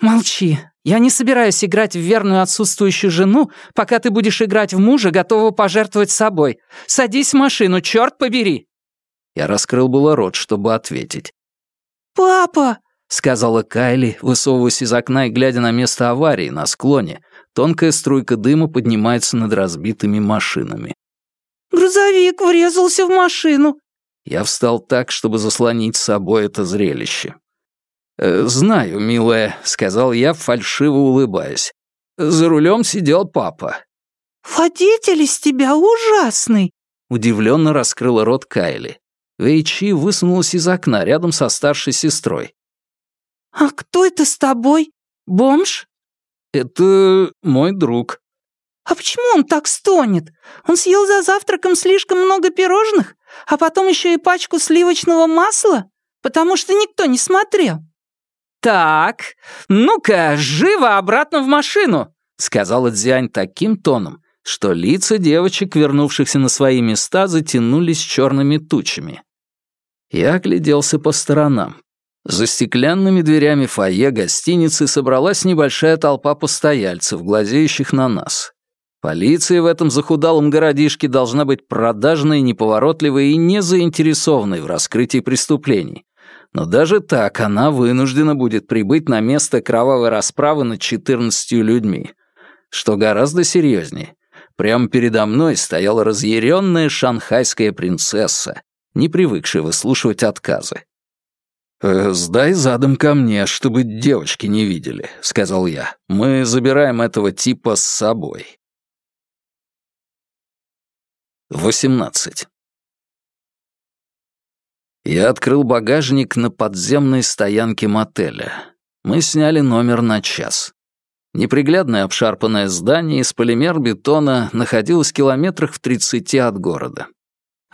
«Молчи. Я не собираюсь играть в верную отсутствующую жену, пока ты будешь играть в мужа, готового пожертвовать собой. Садись в машину, черт побери!» Я раскрыл было рот, чтобы ответить. «Папа!» сказала Кайли, высовываясь из окна и глядя на место аварии на склоне. Тонкая струйка дыма поднимается над разбитыми машинами. «Грузовик врезался в машину». Я встал так, чтобы заслонить с собой это зрелище. «Э, «Знаю, милая», — сказал я, фальшиво улыбаясь. «За рулем сидел папа». «Водитель из тебя ужасный», — удивленно раскрыла рот Кайли. Вейчи высунулась из окна рядом со старшей сестрой. «А кто это с тобой? Бомж?» «Это мой друг». «А почему он так стонет? Он съел за завтраком слишком много пирожных, а потом еще и пачку сливочного масла, потому что никто не смотрел». «Так, ну-ка, живо обратно в машину!» — сказала Дзянь таким тоном, что лица девочек, вернувшихся на свои места, затянулись черными тучами. Я огляделся по сторонам. За стеклянными дверями фойе гостиницы собралась небольшая толпа постояльцев, глазеющих на нас. Полиция в этом захудалом городишке должна быть продажной, неповоротливой и не заинтересованной в раскрытии преступлений. Но даже так она вынуждена будет прибыть на место кровавой расправы над 14 людьми. Что гораздо серьезнее. Прямо передо мной стояла разъяренная шанхайская принцесса, не привыкшая выслушивать отказы. «Э, «Сдай задом ко мне, чтобы девочки не видели», — сказал я. «Мы забираем этого типа с собой». 18. Я открыл багажник на подземной стоянке мотеля. Мы сняли номер на час. Неприглядное обшарпанное здание из полимер-бетона находилось в километрах в тридцати от города.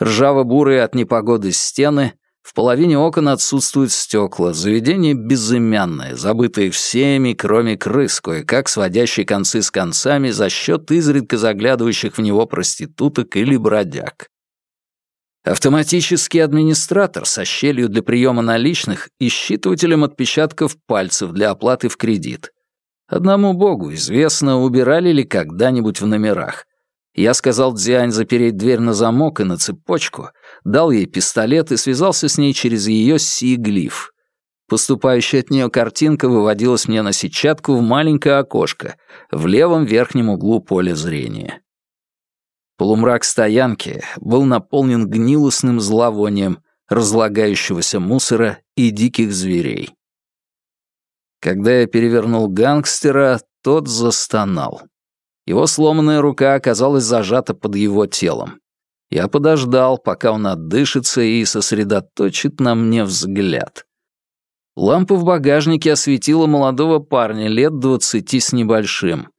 Ржаво-бурые от непогоды стены, в половине окон отсутствуют стекла, заведение безымянное, забытое всеми, кроме крыс, кое-как сводящие концы с концами за счет изредка заглядывающих в него проституток или бродяг. Автоматический администратор со щелью для приема наличных и считывателем отпечатков пальцев для оплаты в кредит. Одному богу известно, убирали ли когда-нибудь в номерах. Я сказал Дзянь запереть дверь на замок и на цепочку, дал ей пистолет и связался с ней через ее си-глиф. Поступающая от нее картинка выводилась мне на сетчатку в маленькое окошко в левом верхнем углу поля зрения. Полумрак стоянки был наполнен гнилостным зловонием разлагающегося мусора и диких зверей. Когда я перевернул гангстера, тот застонал. Его сломанная рука оказалась зажата под его телом. Я подождал, пока он отдышится и сосредоточит на мне взгляд. Лампа в багажнике осветила молодого парня лет двадцати с небольшим.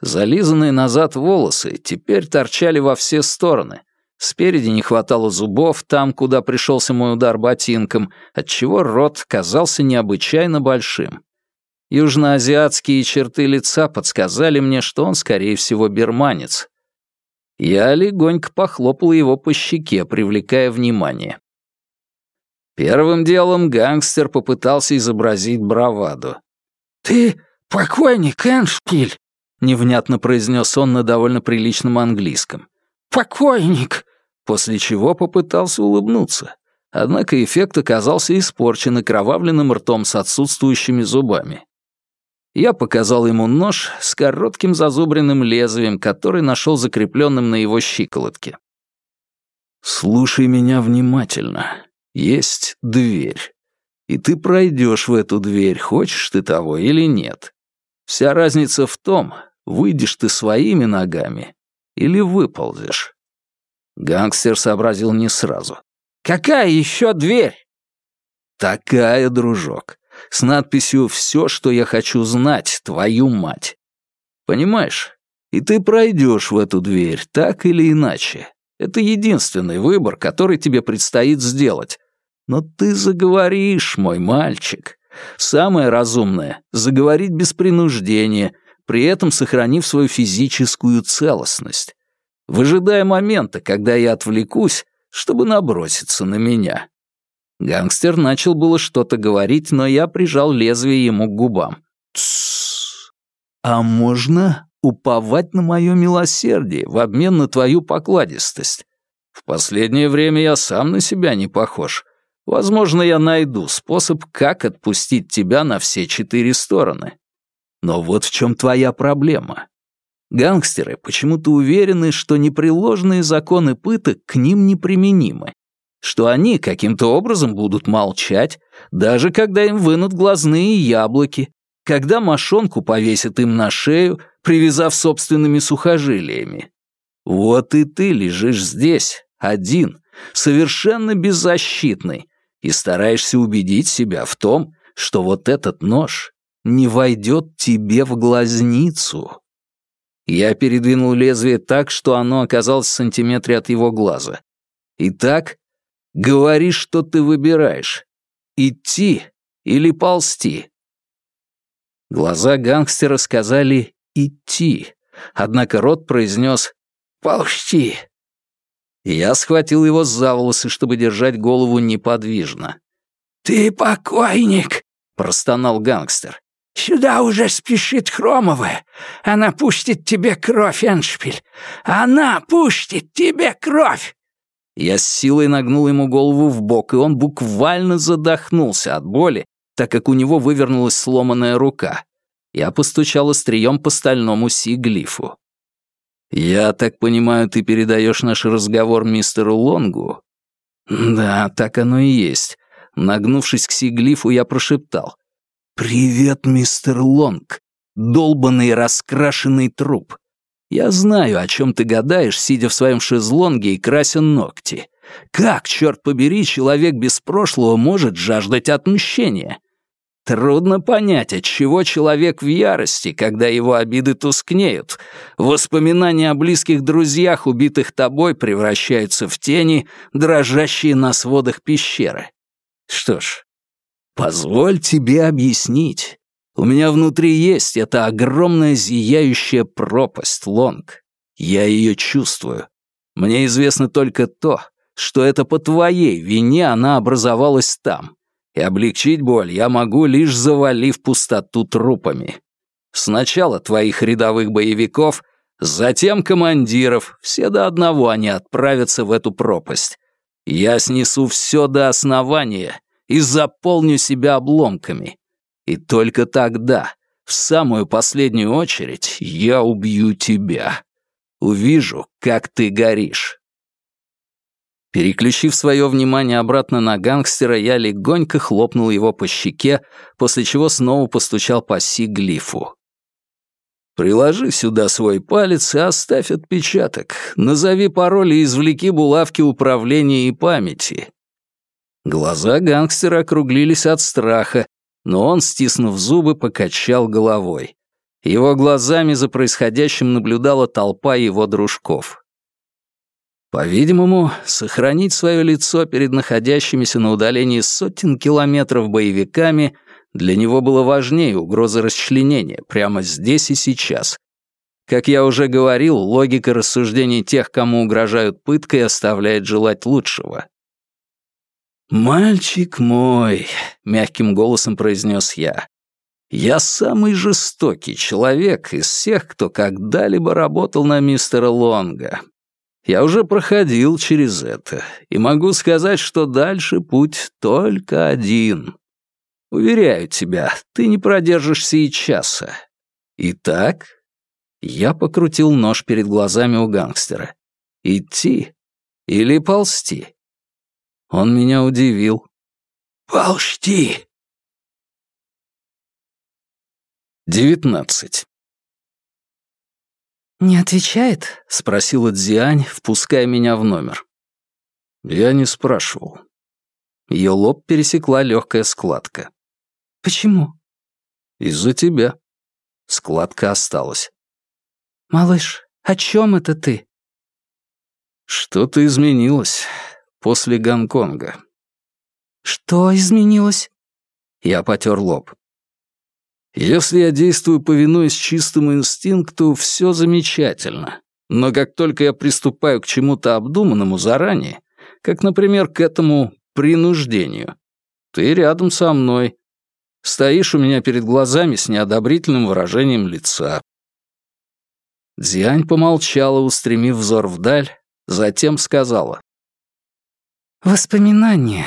Зализанные назад волосы теперь торчали во все стороны. Спереди не хватало зубов там, куда пришелся мой удар ботинком, отчего рот казался необычайно большим. Южноазиатские черты лица подсказали мне, что он, скорее всего, берманец. Я легонько похлопал его по щеке, привлекая внимание. Первым делом гангстер попытался изобразить браваду. «Ты покойник, Эншпиль!» — невнятно произнес он на довольно приличном английском. «Покойник!» После чего попытался улыбнуться. Однако эффект оказался испорчен окровавленным ртом с отсутствующими зубами. Я показал ему нож с коротким зазубренным лезвием, который нашел закрепленным на его щиколотке. «Слушай меня внимательно. Есть дверь. И ты пройдешь в эту дверь, хочешь ты того или нет. Вся разница в том, выйдешь ты своими ногами или выползешь». Гангстер сообразил не сразу. «Какая еще дверь?» «Такая, дружок с надписью «Все, что я хочу знать, твою мать». Понимаешь? И ты пройдешь в эту дверь, так или иначе. Это единственный выбор, который тебе предстоит сделать. Но ты заговоришь, мой мальчик. Самое разумное — заговорить без принуждения, при этом сохранив свою физическую целостность. Выжидая момента, когда я отвлекусь, чтобы наброситься на меня. Гангстер начал было что-то говорить, но я прижал лезвие ему к губам. «Тссс! А можно уповать на мое милосердие в обмен на твою покладистость? В последнее время я сам на себя не похож. Возможно, я найду способ, как отпустить тебя на все четыре стороны. Но вот в чем твоя проблема. Гангстеры почему-то уверены, что непреложные законы пыток к ним неприменимы что они каким-то образом будут молчать, даже когда им вынут глазные яблоки, когда мошонку повесят им на шею, привязав собственными сухожилиями. Вот и ты лежишь здесь, один, совершенно беззащитный, и стараешься убедить себя в том, что вот этот нож не войдет тебе в глазницу. Я передвинул лезвие так, что оно оказалось в сантиметре от его глаза. Итак, Говори, что ты выбираешь. Идти или ползти. Глаза гангстера сказали «идти», однако рот произнес «ползти». Я схватил его за волосы, чтобы держать голову неподвижно. «Ты покойник!» — простонал гангстер. «Сюда уже спешит Хромовая. Она пустит тебе кровь, Эншпиль. Она пустит тебе кровь!» Я с силой нагнул ему голову в бок, и он буквально задохнулся от боли, так как у него вывернулась сломанная рука. Я постучал острием по стальному си-глифу. «Я так понимаю, ты передаешь наш разговор мистеру Лонгу?» «Да, так оно и есть». Нагнувшись к си-глифу, я прошептал. «Привет, мистер Лонг, долбанный раскрашенный труп. Я знаю, о чем ты гадаешь, сидя в своем шезлонге и крася ногти. Как, черт побери, человек без прошлого может жаждать отмщения? Трудно понять, от чего человек в ярости, когда его обиды тускнеют. Воспоминания о близких друзьях, убитых тобой, превращаются в тени, дрожащие на сводах пещеры. Что ж, позволь тебе объяснить. У меня внутри есть эта огромная зияющая пропасть, Лонг. Я ее чувствую. Мне известно только то, что это по твоей вине она образовалась там. И облегчить боль я могу, лишь завалив пустоту трупами. Сначала твоих рядовых боевиков, затем командиров, все до одного они отправятся в эту пропасть. Я снесу все до основания и заполню себя обломками. И только тогда, в самую последнюю очередь, я убью тебя. Увижу, как ты горишь. Переключив свое внимание обратно на гангстера, я легонько хлопнул его по щеке, после чего снова постучал по си-глифу. «Приложи сюда свой палец и оставь отпечаток. Назови пароль и извлеки булавки управления и памяти». Глаза гангстера округлились от страха, но он, стиснув зубы, покачал головой. Его глазами за происходящим наблюдала толпа его дружков. По-видимому, сохранить свое лицо перед находящимися на удалении сотен километров боевиками для него было важнее угрозы расчленения прямо здесь и сейчас. Как я уже говорил, логика рассуждений тех, кому угрожают пыткой, оставляет желать лучшего. «Мальчик мой», — мягким голосом произнес я, — «я самый жестокий человек из всех, кто когда-либо работал на мистера Лонга. Я уже проходил через это, и могу сказать, что дальше путь только один. Уверяю тебя, ты не продержишься и часа. Итак, я покрутил нож перед глазами у гангстера. Идти или ползти? Он меня удивил. «Ползти!» Девятнадцать. «Не отвечает?» — спросила Дзиань, впуская меня в номер. Я не спрашивал. Ее лоб пересекла легкая складка. «Почему?» «Из-за тебя». Складка осталась. «Малыш, о чем это ты?» «Что-то изменилось после Гонконга». «Что изменилось?» Я потер лоб. Если я действую, повинуясь чистому инстинкту, все замечательно. Но как только я приступаю к чему-то обдуманному заранее, как, например, к этому принуждению, ты рядом со мной. Стоишь у меня перед глазами с неодобрительным выражением лица. Дзянь помолчала, устремив взор вдаль, затем сказала. «Воспоминания.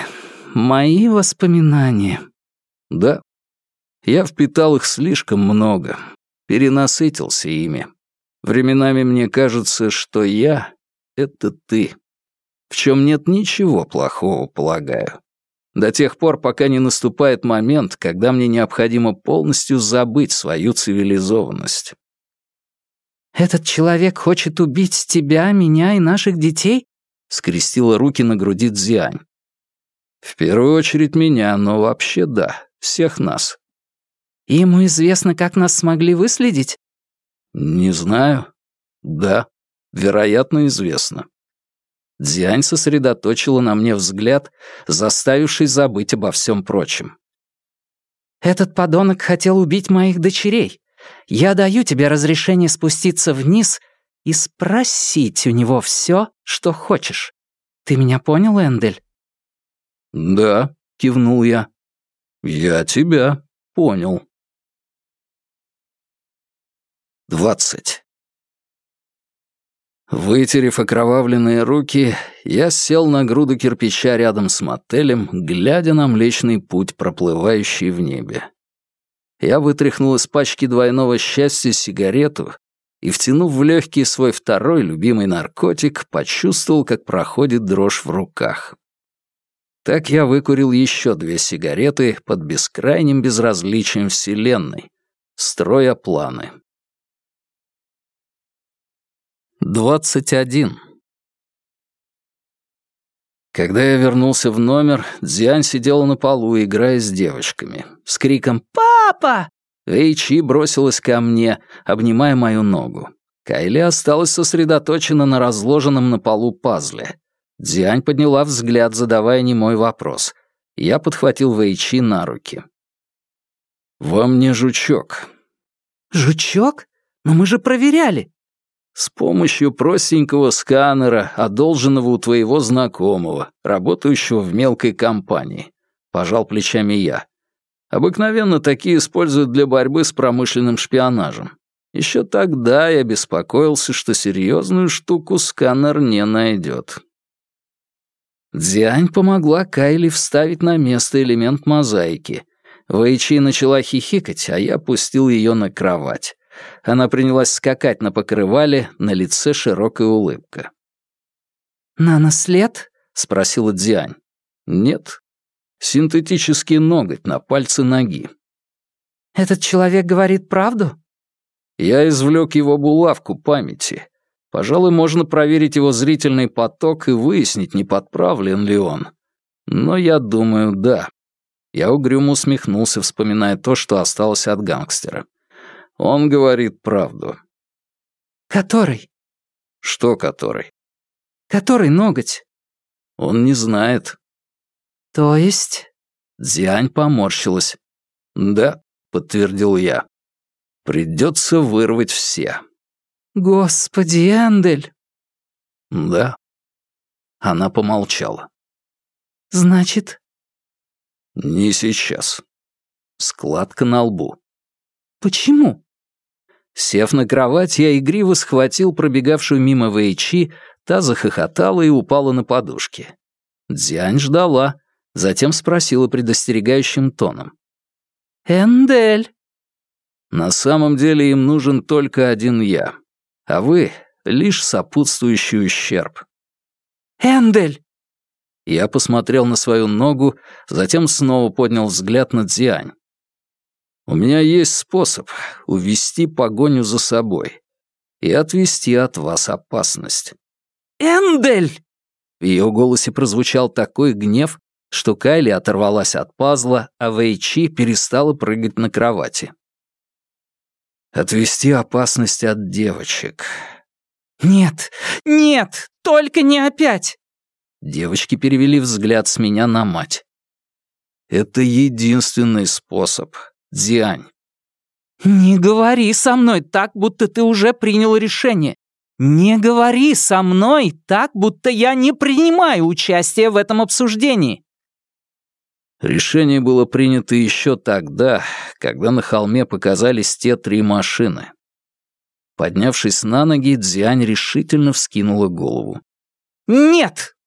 Мои воспоминания». «Да, я впитал их слишком много, перенасытился ими. Временами мне кажется, что я — это ты. В чем нет ничего плохого, полагаю. До тех пор, пока не наступает момент, когда мне необходимо полностью забыть свою цивилизованность. «Этот человек хочет убить тебя, меня и наших детей?» — скрестила руки на груди Дзянь. «В первую очередь меня, но вообще да, всех нас. И ему известно, как нас смогли выследить? Не знаю. Да, вероятно, известно. Дзянь сосредоточила на мне взгляд, заставивший забыть обо всем прочем. «Этот подонок хотел убить моих дочерей. Я даю тебе разрешение спуститься вниз и спросить у него все, что хочешь. Ты меня понял, Эндель?» «Да», — кивнул я. «Я тебя понял». Двадцать. Вытерев окровавленные руки, я сел на груду кирпича рядом с мотелем, глядя на Млечный Путь, проплывающий в небе. Я вытряхнул из пачки двойного счастья сигарету и, втянув в легкий свой второй любимый наркотик, почувствовал, как проходит дрожь в руках. Так я выкурил еще две сигареты под бескрайним безразличием Вселенной, строя планы. 21. Когда я вернулся в номер, Дзянь сидела на полу, играя с девочками. С криком «Папа!» Эйчи бросилась ко мне, обнимая мою ногу. Кайли осталась сосредоточена на разложенном на полу пазле. Дзянь подняла взгляд, задавая немой вопрос. Я подхватил Вэйчи на руки. «Вам не жучок». «Жучок? Но мы же проверяли». С помощью простенького сканера, одолженного у твоего знакомого, работающего в мелкой компании. Пожал плечами я. Обыкновенно такие используют для борьбы с промышленным шпионажем. Еще тогда я беспокоился, что серьезную штуку сканер не найдет. Дзянь помогла Кайли вставить на место элемент мозаики. Вэйчи начала хихикать, а я пустил ее на кровать. Она принялась скакать на покрывале, на лице широкая улыбка. «Нанослед?» — спросила Дзянь. «Нет. Синтетический ноготь на пальце ноги». «Этот человек говорит правду?» Я извлек его булавку памяти. Пожалуй, можно проверить его зрительный поток и выяснить, не подправлен ли он. Но я думаю, да. Я угрюмо усмехнулся, вспоминая то, что осталось от гангстера. Он говорит правду. Который? Что который? Который ноготь? Он не знает. То есть? Дзянь поморщилась. Да, подтвердил я. Придется вырвать все. Господи, Эндель!» «Да». Она помолчала. «Значит?» «Не сейчас». Складка на лбу. «Почему?» Сев на кровать, я игриво схватил пробегавшую мимо Вэйчи, та захохотала и упала на подушки. Дзянь ждала, затем спросила предостерегающим тоном. «Эндель!» «На самом деле им нужен только один я, а вы — лишь сопутствующий ущерб». «Эндель!» Я посмотрел на свою ногу, затем снова поднял взгляд на Дзянь. У меня есть способ увести погоню за собой и отвести от вас опасность. «Эндель!» В ее голосе прозвучал такой гнев, что Кайли оторвалась от пазла, а Вэйчи перестала прыгать на кровати. «Отвести опасность от девочек». «Нет, нет, только не опять!» Девочки перевели взгляд с меня на мать. «Это единственный способ», Дзянь. «Не говори со мной так, будто ты уже принял решение. Не говори со мной так, будто я не принимаю участие в этом обсуждении». Решение было принято еще тогда, когда на холме показались те три машины. Поднявшись на ноги, Дзянь решительно вскинула голову. «Нет!»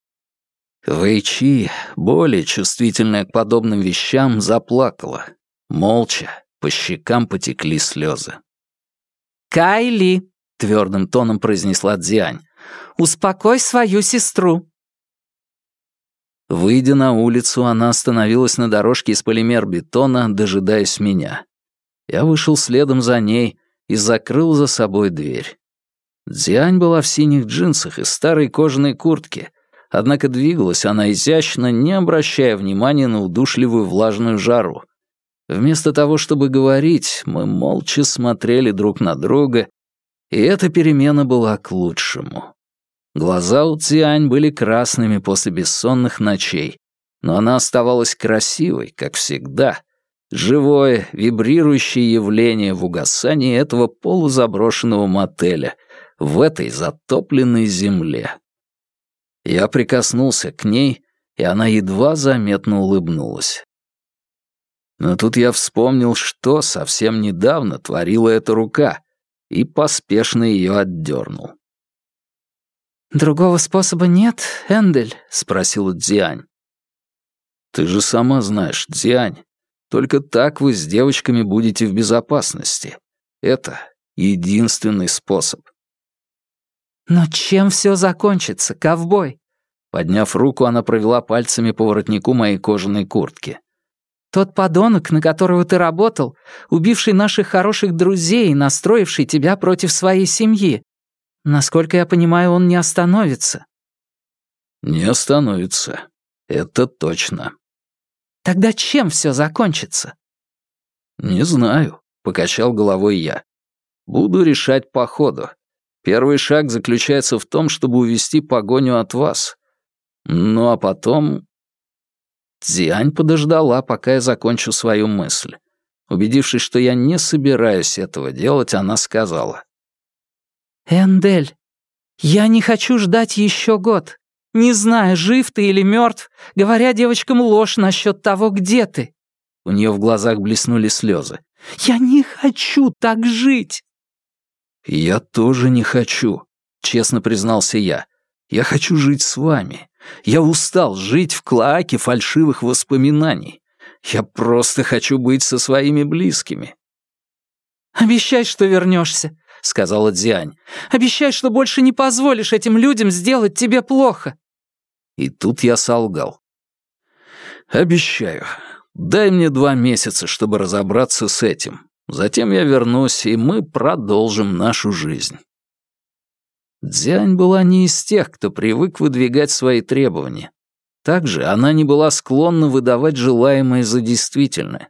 Вэйчи, более чувствительная к подобным вещам, заплакала. Молча, по щекам потекли слезы. «Кайли», — твердым тоном произнесла Дзянь, — «успокой свою сестру». Выйдя на улицу, она остановилась на дорожке из полимер-бетона, дожидаясь меня. Я вышел следом за ней и закрыл за собой дверь. Дзянь была в синих джинсах и старой кожаной куртке, однако двигалась она изящно, не обращая внимания на удушливую влажную жару, Вместо того, чтобы говорить, мы молча смотрели друг на друга, и эта перемена была к лучшему. Глаза у Цзянь были красными после бессонных ночей, но она оставалась красивой, как всегда. Живое, вибрирующее явление в угасании этого полузаброшенного мотеля в этой затопленной земле. Я прикоснулся к ней, и она едва заметно улыбнулась. Но тут я вспомнил, что совсем недавно творила эта рука, и поспешно ее отдернул. «Другого способа нет, Эндель?» — спросила Дзянь. «Ты же сама знаешь, Дзянь, только так вы с девочками будете в безопасности. Это единственный способ». «Но чем все закончится, ковбой?» Подняв руку, она провела пальцами по воротнику моей кожаной куртки. Тот подонок, на которого ты работал, убивший наших хороших друзей и настроивший тебя против своей семьи. Насколько я понимаю, он не остановится». «Не остановится. Это точно». «Тогда чем все закончится?» «Не знаю», — покачал головой я. «Буду решать по ходу. Первый шаг заключается в том, чтобы увести погоню от вас. Ну а потом Цзиань подождала, пока я закончу свою мысль. Убедившись, что я не собираюсь этого делать, она сказала. «Эндель, я не хочу ждать еще год. Не знаю, жив ты или мертв, говоря девочкам ложь насчет того, где ты». У нее в глазах блеснули слезы. «Я не хочу так жить!» «Я тоже не хочу», — честно признался я. «Я хочу жить с вами. Я устал жить в клоаке фальшивых воспоминаний. Я просто хочу быть со своими близкими». «Обещай, что вернешься», — сказала Дзянь. «Обещай, что больше не позволишь этим людям сделать тебе плохо». И тут я солгал. «Обещаю. Дай мне два месяца, чтобы разобраться с этим. Затем я вернусь, и мы продолжим нашу жизнь». Дзянь была не из тех, кто привык выдвигать свои требования. Также она не была склонна выдавать желаемое за действительное.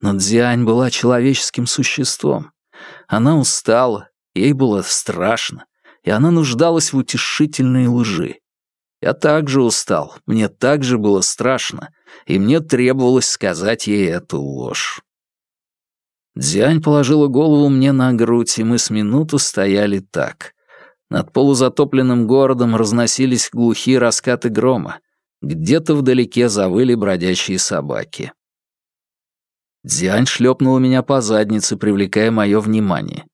Но Дзянь была человеческим существом. Она устала, ей было страшно, и она нуждалась в утешительной лжи. Я также устал, мне также было страшно, и мне требовалось сказать ей эту ложь. Дзянь положила голову мне на грудь, и мы с минуту стояли так. Над полузатопленным городом разносились глухие раскаты грома. Где-то вдалеке завыли бродячие собаки. Дзянь шлепнула меня по заднице, привлекая мое внимание.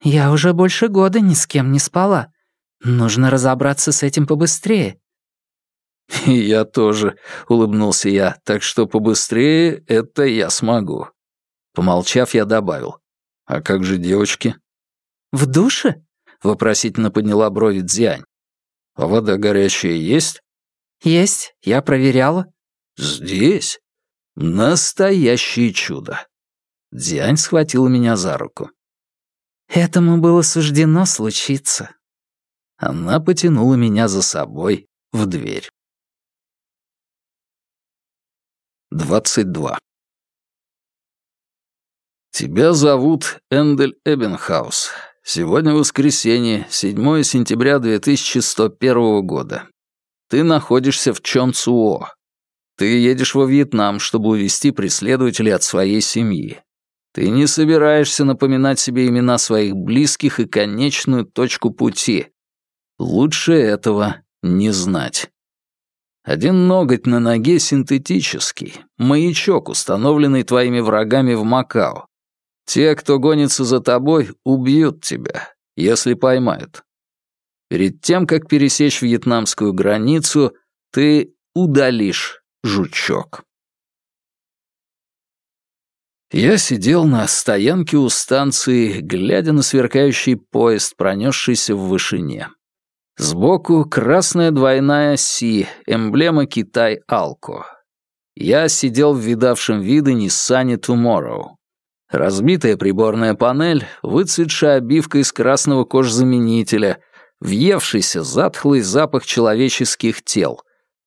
«Я уже больше года ни с кем не спала. Нужно разобраться с этим побыстрее». «И я тоже», — улыбнулся я, «так что побыстрее это я смогу». Помолчав, я добавил. «А как же девочки?» «В душе?» — вопросительно подняла брови Дзянь. «А вода горячая есть?» «Есть, я проверяла». «Здесь? Настоящее чудо!» Дзянь схватила меня за руку. «Этому было суждено случиться». Она потянула меня за собой в дверь. 22. «Тебя зовут Эндель Эбенхаус. Сегодня воскресенье, 7 сентября 2101 года. Ты находишься в Чонцуо. Ты едешь во Вьетнам, чтобы увести преследователей от своей семьи. Ты не собираешься напоминать себе имена своих близких и конечную точку пути. Лучше этого не знать. Один ноготь на ноге синтетический, маячок, установленный твоими врагами в Макао. Те, кто гонится за тобой, убьют тебя, если поймают. Перед тем, как пересечь вьетнамскую границу, ты удалишь жучок. Я сидел на стоянке у станции, глядя на сверкающий поезд, пронесшийся в вышине. Сбоку красная двойная Си, эмблема Китай-Алко. Я сидел в видавшем виды Ниссане Tomorrow. Разбитая приборная панель, выцветшая обивка из красного кожзаменителя, въевшийся затхлый запах человеческих тел,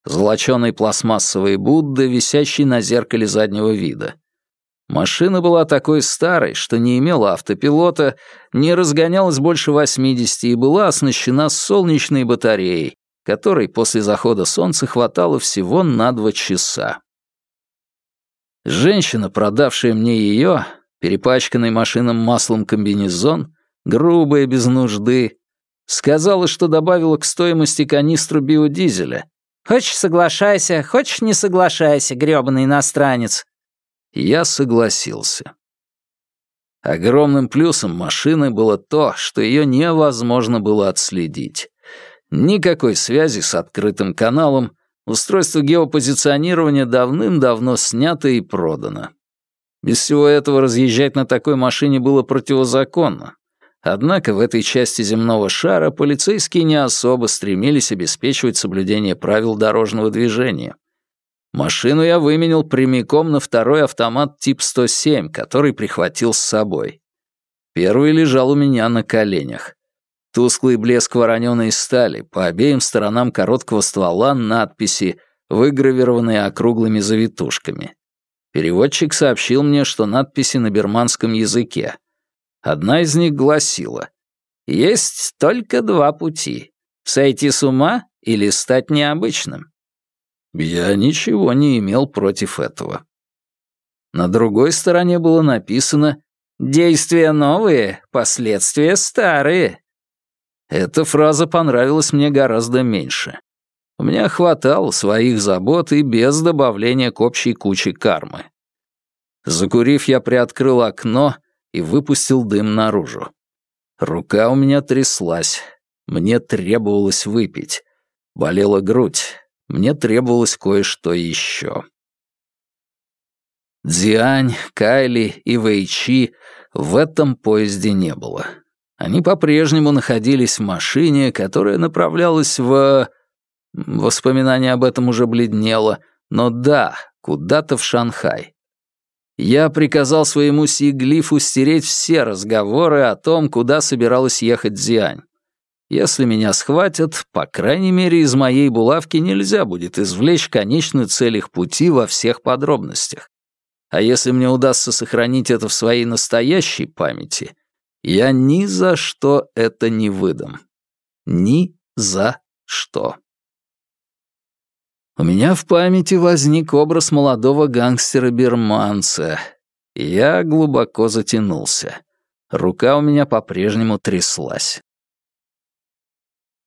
золоченый пластмассовый Будда, висящий на зеркале заднего вида. Машина была такой старой, что не имела автопилота, не разгонялась больше 80 и была оснащена солнечной батареей, которой после захода солнца хватало всего на два часа. Женщина, продавшая мне ее, перепачканный машинным маслом комбинезон, грубая, без нужды. Сказала, что добавила к стоимости канистру биодизеля. «Хочешь, соглашайся, хочешь, не соглашайся, грёбаный иностранец». Я согласился. Огромным плюсом машины было то, что ее невозможно было отследить. Никакой связи с открытым каналом, устройство геопозиционирования давным-давно снято и продано. Без всего этого разъезжать на такой машине было противозаконно. Однако в этой части земного шара полицейские не особо стремились обеспечивать соблюдение правил дорожного движения. Машину я выменил прямиком на второй автомат тип 107, который прихватил с собой. Первый лежал у меня на коленях. Тусклый блеск вороненой стали, по обеим сторонам короткого ствола надписи, выгравированные округлыми завитушками. Переводчик сообщил мне, что надписи на берманском языке. Одна из них гласила «Есть только два пути — сойти с ума или стать необычным». Я ничего не имел против этого. На другой стороне было написано «Действия новые, последствия старые». Эта фраза понравилась мне гораздо меньше. У меня хватало своих забот и без добавления к общей куче кармы. Закурив, я приоткрыл окно и выпустил дым наружу. Рука у меня тряслась. Мне требовалось выпить. Болела грудь. Мне требовалось кое-что еще. Дзиань, Кайли и Вэйчи в этом поезде не было. Они по-прежнему находились в машине, которая направлялась в... Воспоминание об этом уже бледнело, но да, куда-то в Шанхай. Я приказал своему сиглифу стереть все разговоры о том, куда собиралась ехать Зиань. Если меня схватят, по крайней мере, из моей булавки нельзя будет извлечь конечную цель их пути во всех подробностях. А если мне удастся сохранить это в своей настоящей памяти, я ни за что это не выдам. Ни за что. У меня в памяти возник образ молодого гангстера-берманца. Я глубоко затянулся. Рука у меня по-прежнему тряслась.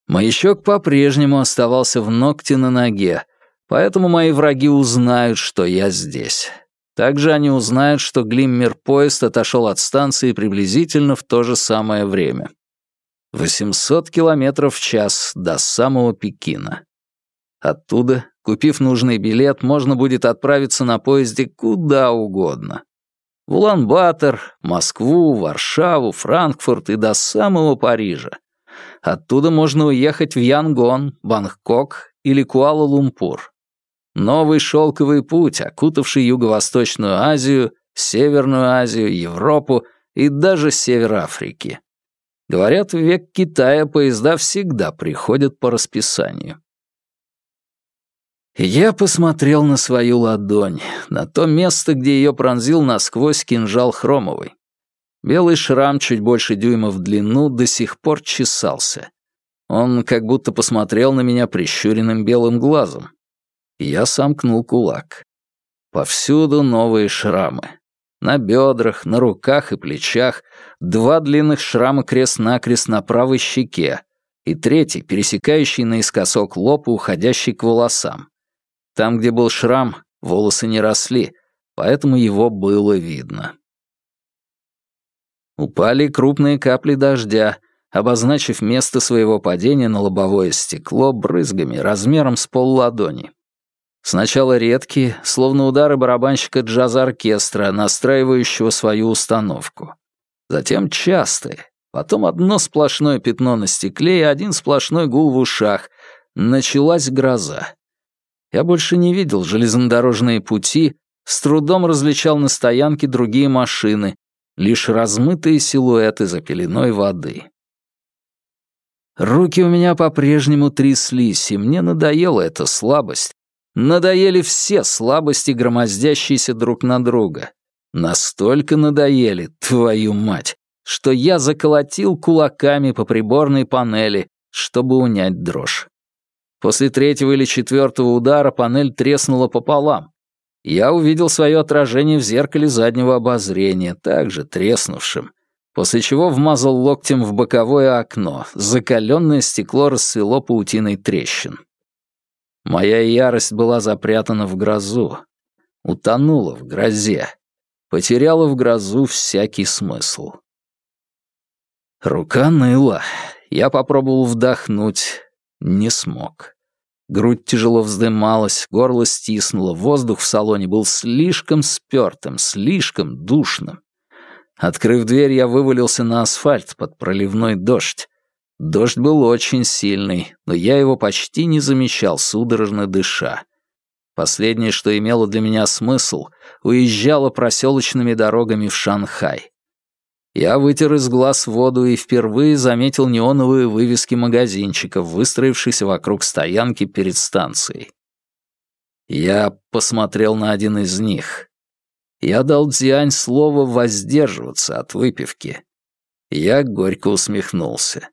Маячок по-прежнему оставался в ногте на ноге, поэтому мои враги узнают, что я здесь. Также они узнают, что глиммер-поезд отошел от станции приблизительно в то же самое время. 800 километров в час до самого Пекина. Оттуда, купив нужный билет, можно будет отправиться на поезде куда угодно. В Улан-Батор, Москву, Варшаву, Франкфурт и до самого Парижа. Оттуда можно уехать в Янгон, Бангкок или Куала-Лумпур. Новый шелковый путь, окутавший Юго-Восточную Азию, Северную Азию, Европу и даже Север Африки. Говорят, в век Китая поезда всегда приходят по расписанию. Я посмотрел на свою ладонь, на то место, где ее пронзил насквозь кинжал хромовый. Белый шрам чуть больше дюйма в длину до сих пор чесался. Он как будто посмотрел на меня прищуренным белым глазом. Я сомкнул кулак. Повсюду новые шрамы. На бедрах, на руках и плечах два длинных шрама крест-накрест на правой щеке и третий, пересекающий наискосок лоб и уходящий к волосам. Там, где был шрам, волосы не росли, поэтому его было видно. Упали крупные капли дождя, обозначив место своего падения на лобовое стекло брызгами размером с полладони. Сначала редкие, словно удары барабанщика джаз-оркестра, настраивающего свою установку. Затем частые, потом одно сплошное пятно на стекле и один сплошной гул в ушах. Началась гроза. Я больше не видел железнодорожные пути, с трудом различал на стоянке другие машины, лишь размытые силуэты за пеленой воды. Руки у меня по-прежнему тряслись, и мне надоела эта слабость. Надоели все слабости, громоздящиеся друг на друга. Настолько надоели, твою мать, что я заколотил кулаками по приборной панели, чтобы унять дрожь. После третьего или четвертого удара панель треснула пополам. Я увидел свое отражение в зеркале заднего обозрения, также треснувшим, после чего вмазал локтем в боковое окно, закаленное стекло расцвело паутиной трещин. Моя ярость была запрятана в грозу, утонула в грозе, потеряла в грозу всякий смысл. Рука ныла. Я попробовал вдохнуть, не смог. Грудь тяжело вздымалась, горло стиснуло, воздух в салоне был слишком спёртым, слишком душным. Открыв дверь, я вывалился на асфальт под проливной дождь. Дождь был очень сильный, но я его почти не замечал, судорожно дыша. Последнее, что имело для меня смысл, уезжало проселочными дорогами в Шанхай. Я вытер из глаз воду и впервые заметил неоновые вывески магазинчиков, выстроившихся вокруг стоянки перед станцией. Я посмотрел на один из них. Я дал Дзянь слово воздерживаться от выпивки. Я горько усмехнулся.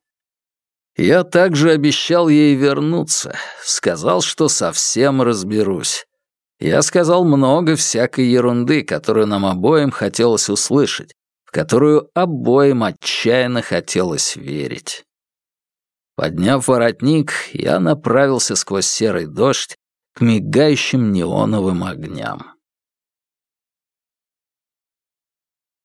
Я также обещал ей вернуться, сказал, что совсем разберусь. Я сказал много всякой ерунды, которую нам обоим хотелось услышать, которую обоим отчаянно хотелось верить. Подняв воротник, я направился сквозь серый дождь к мигающим неоновым огням.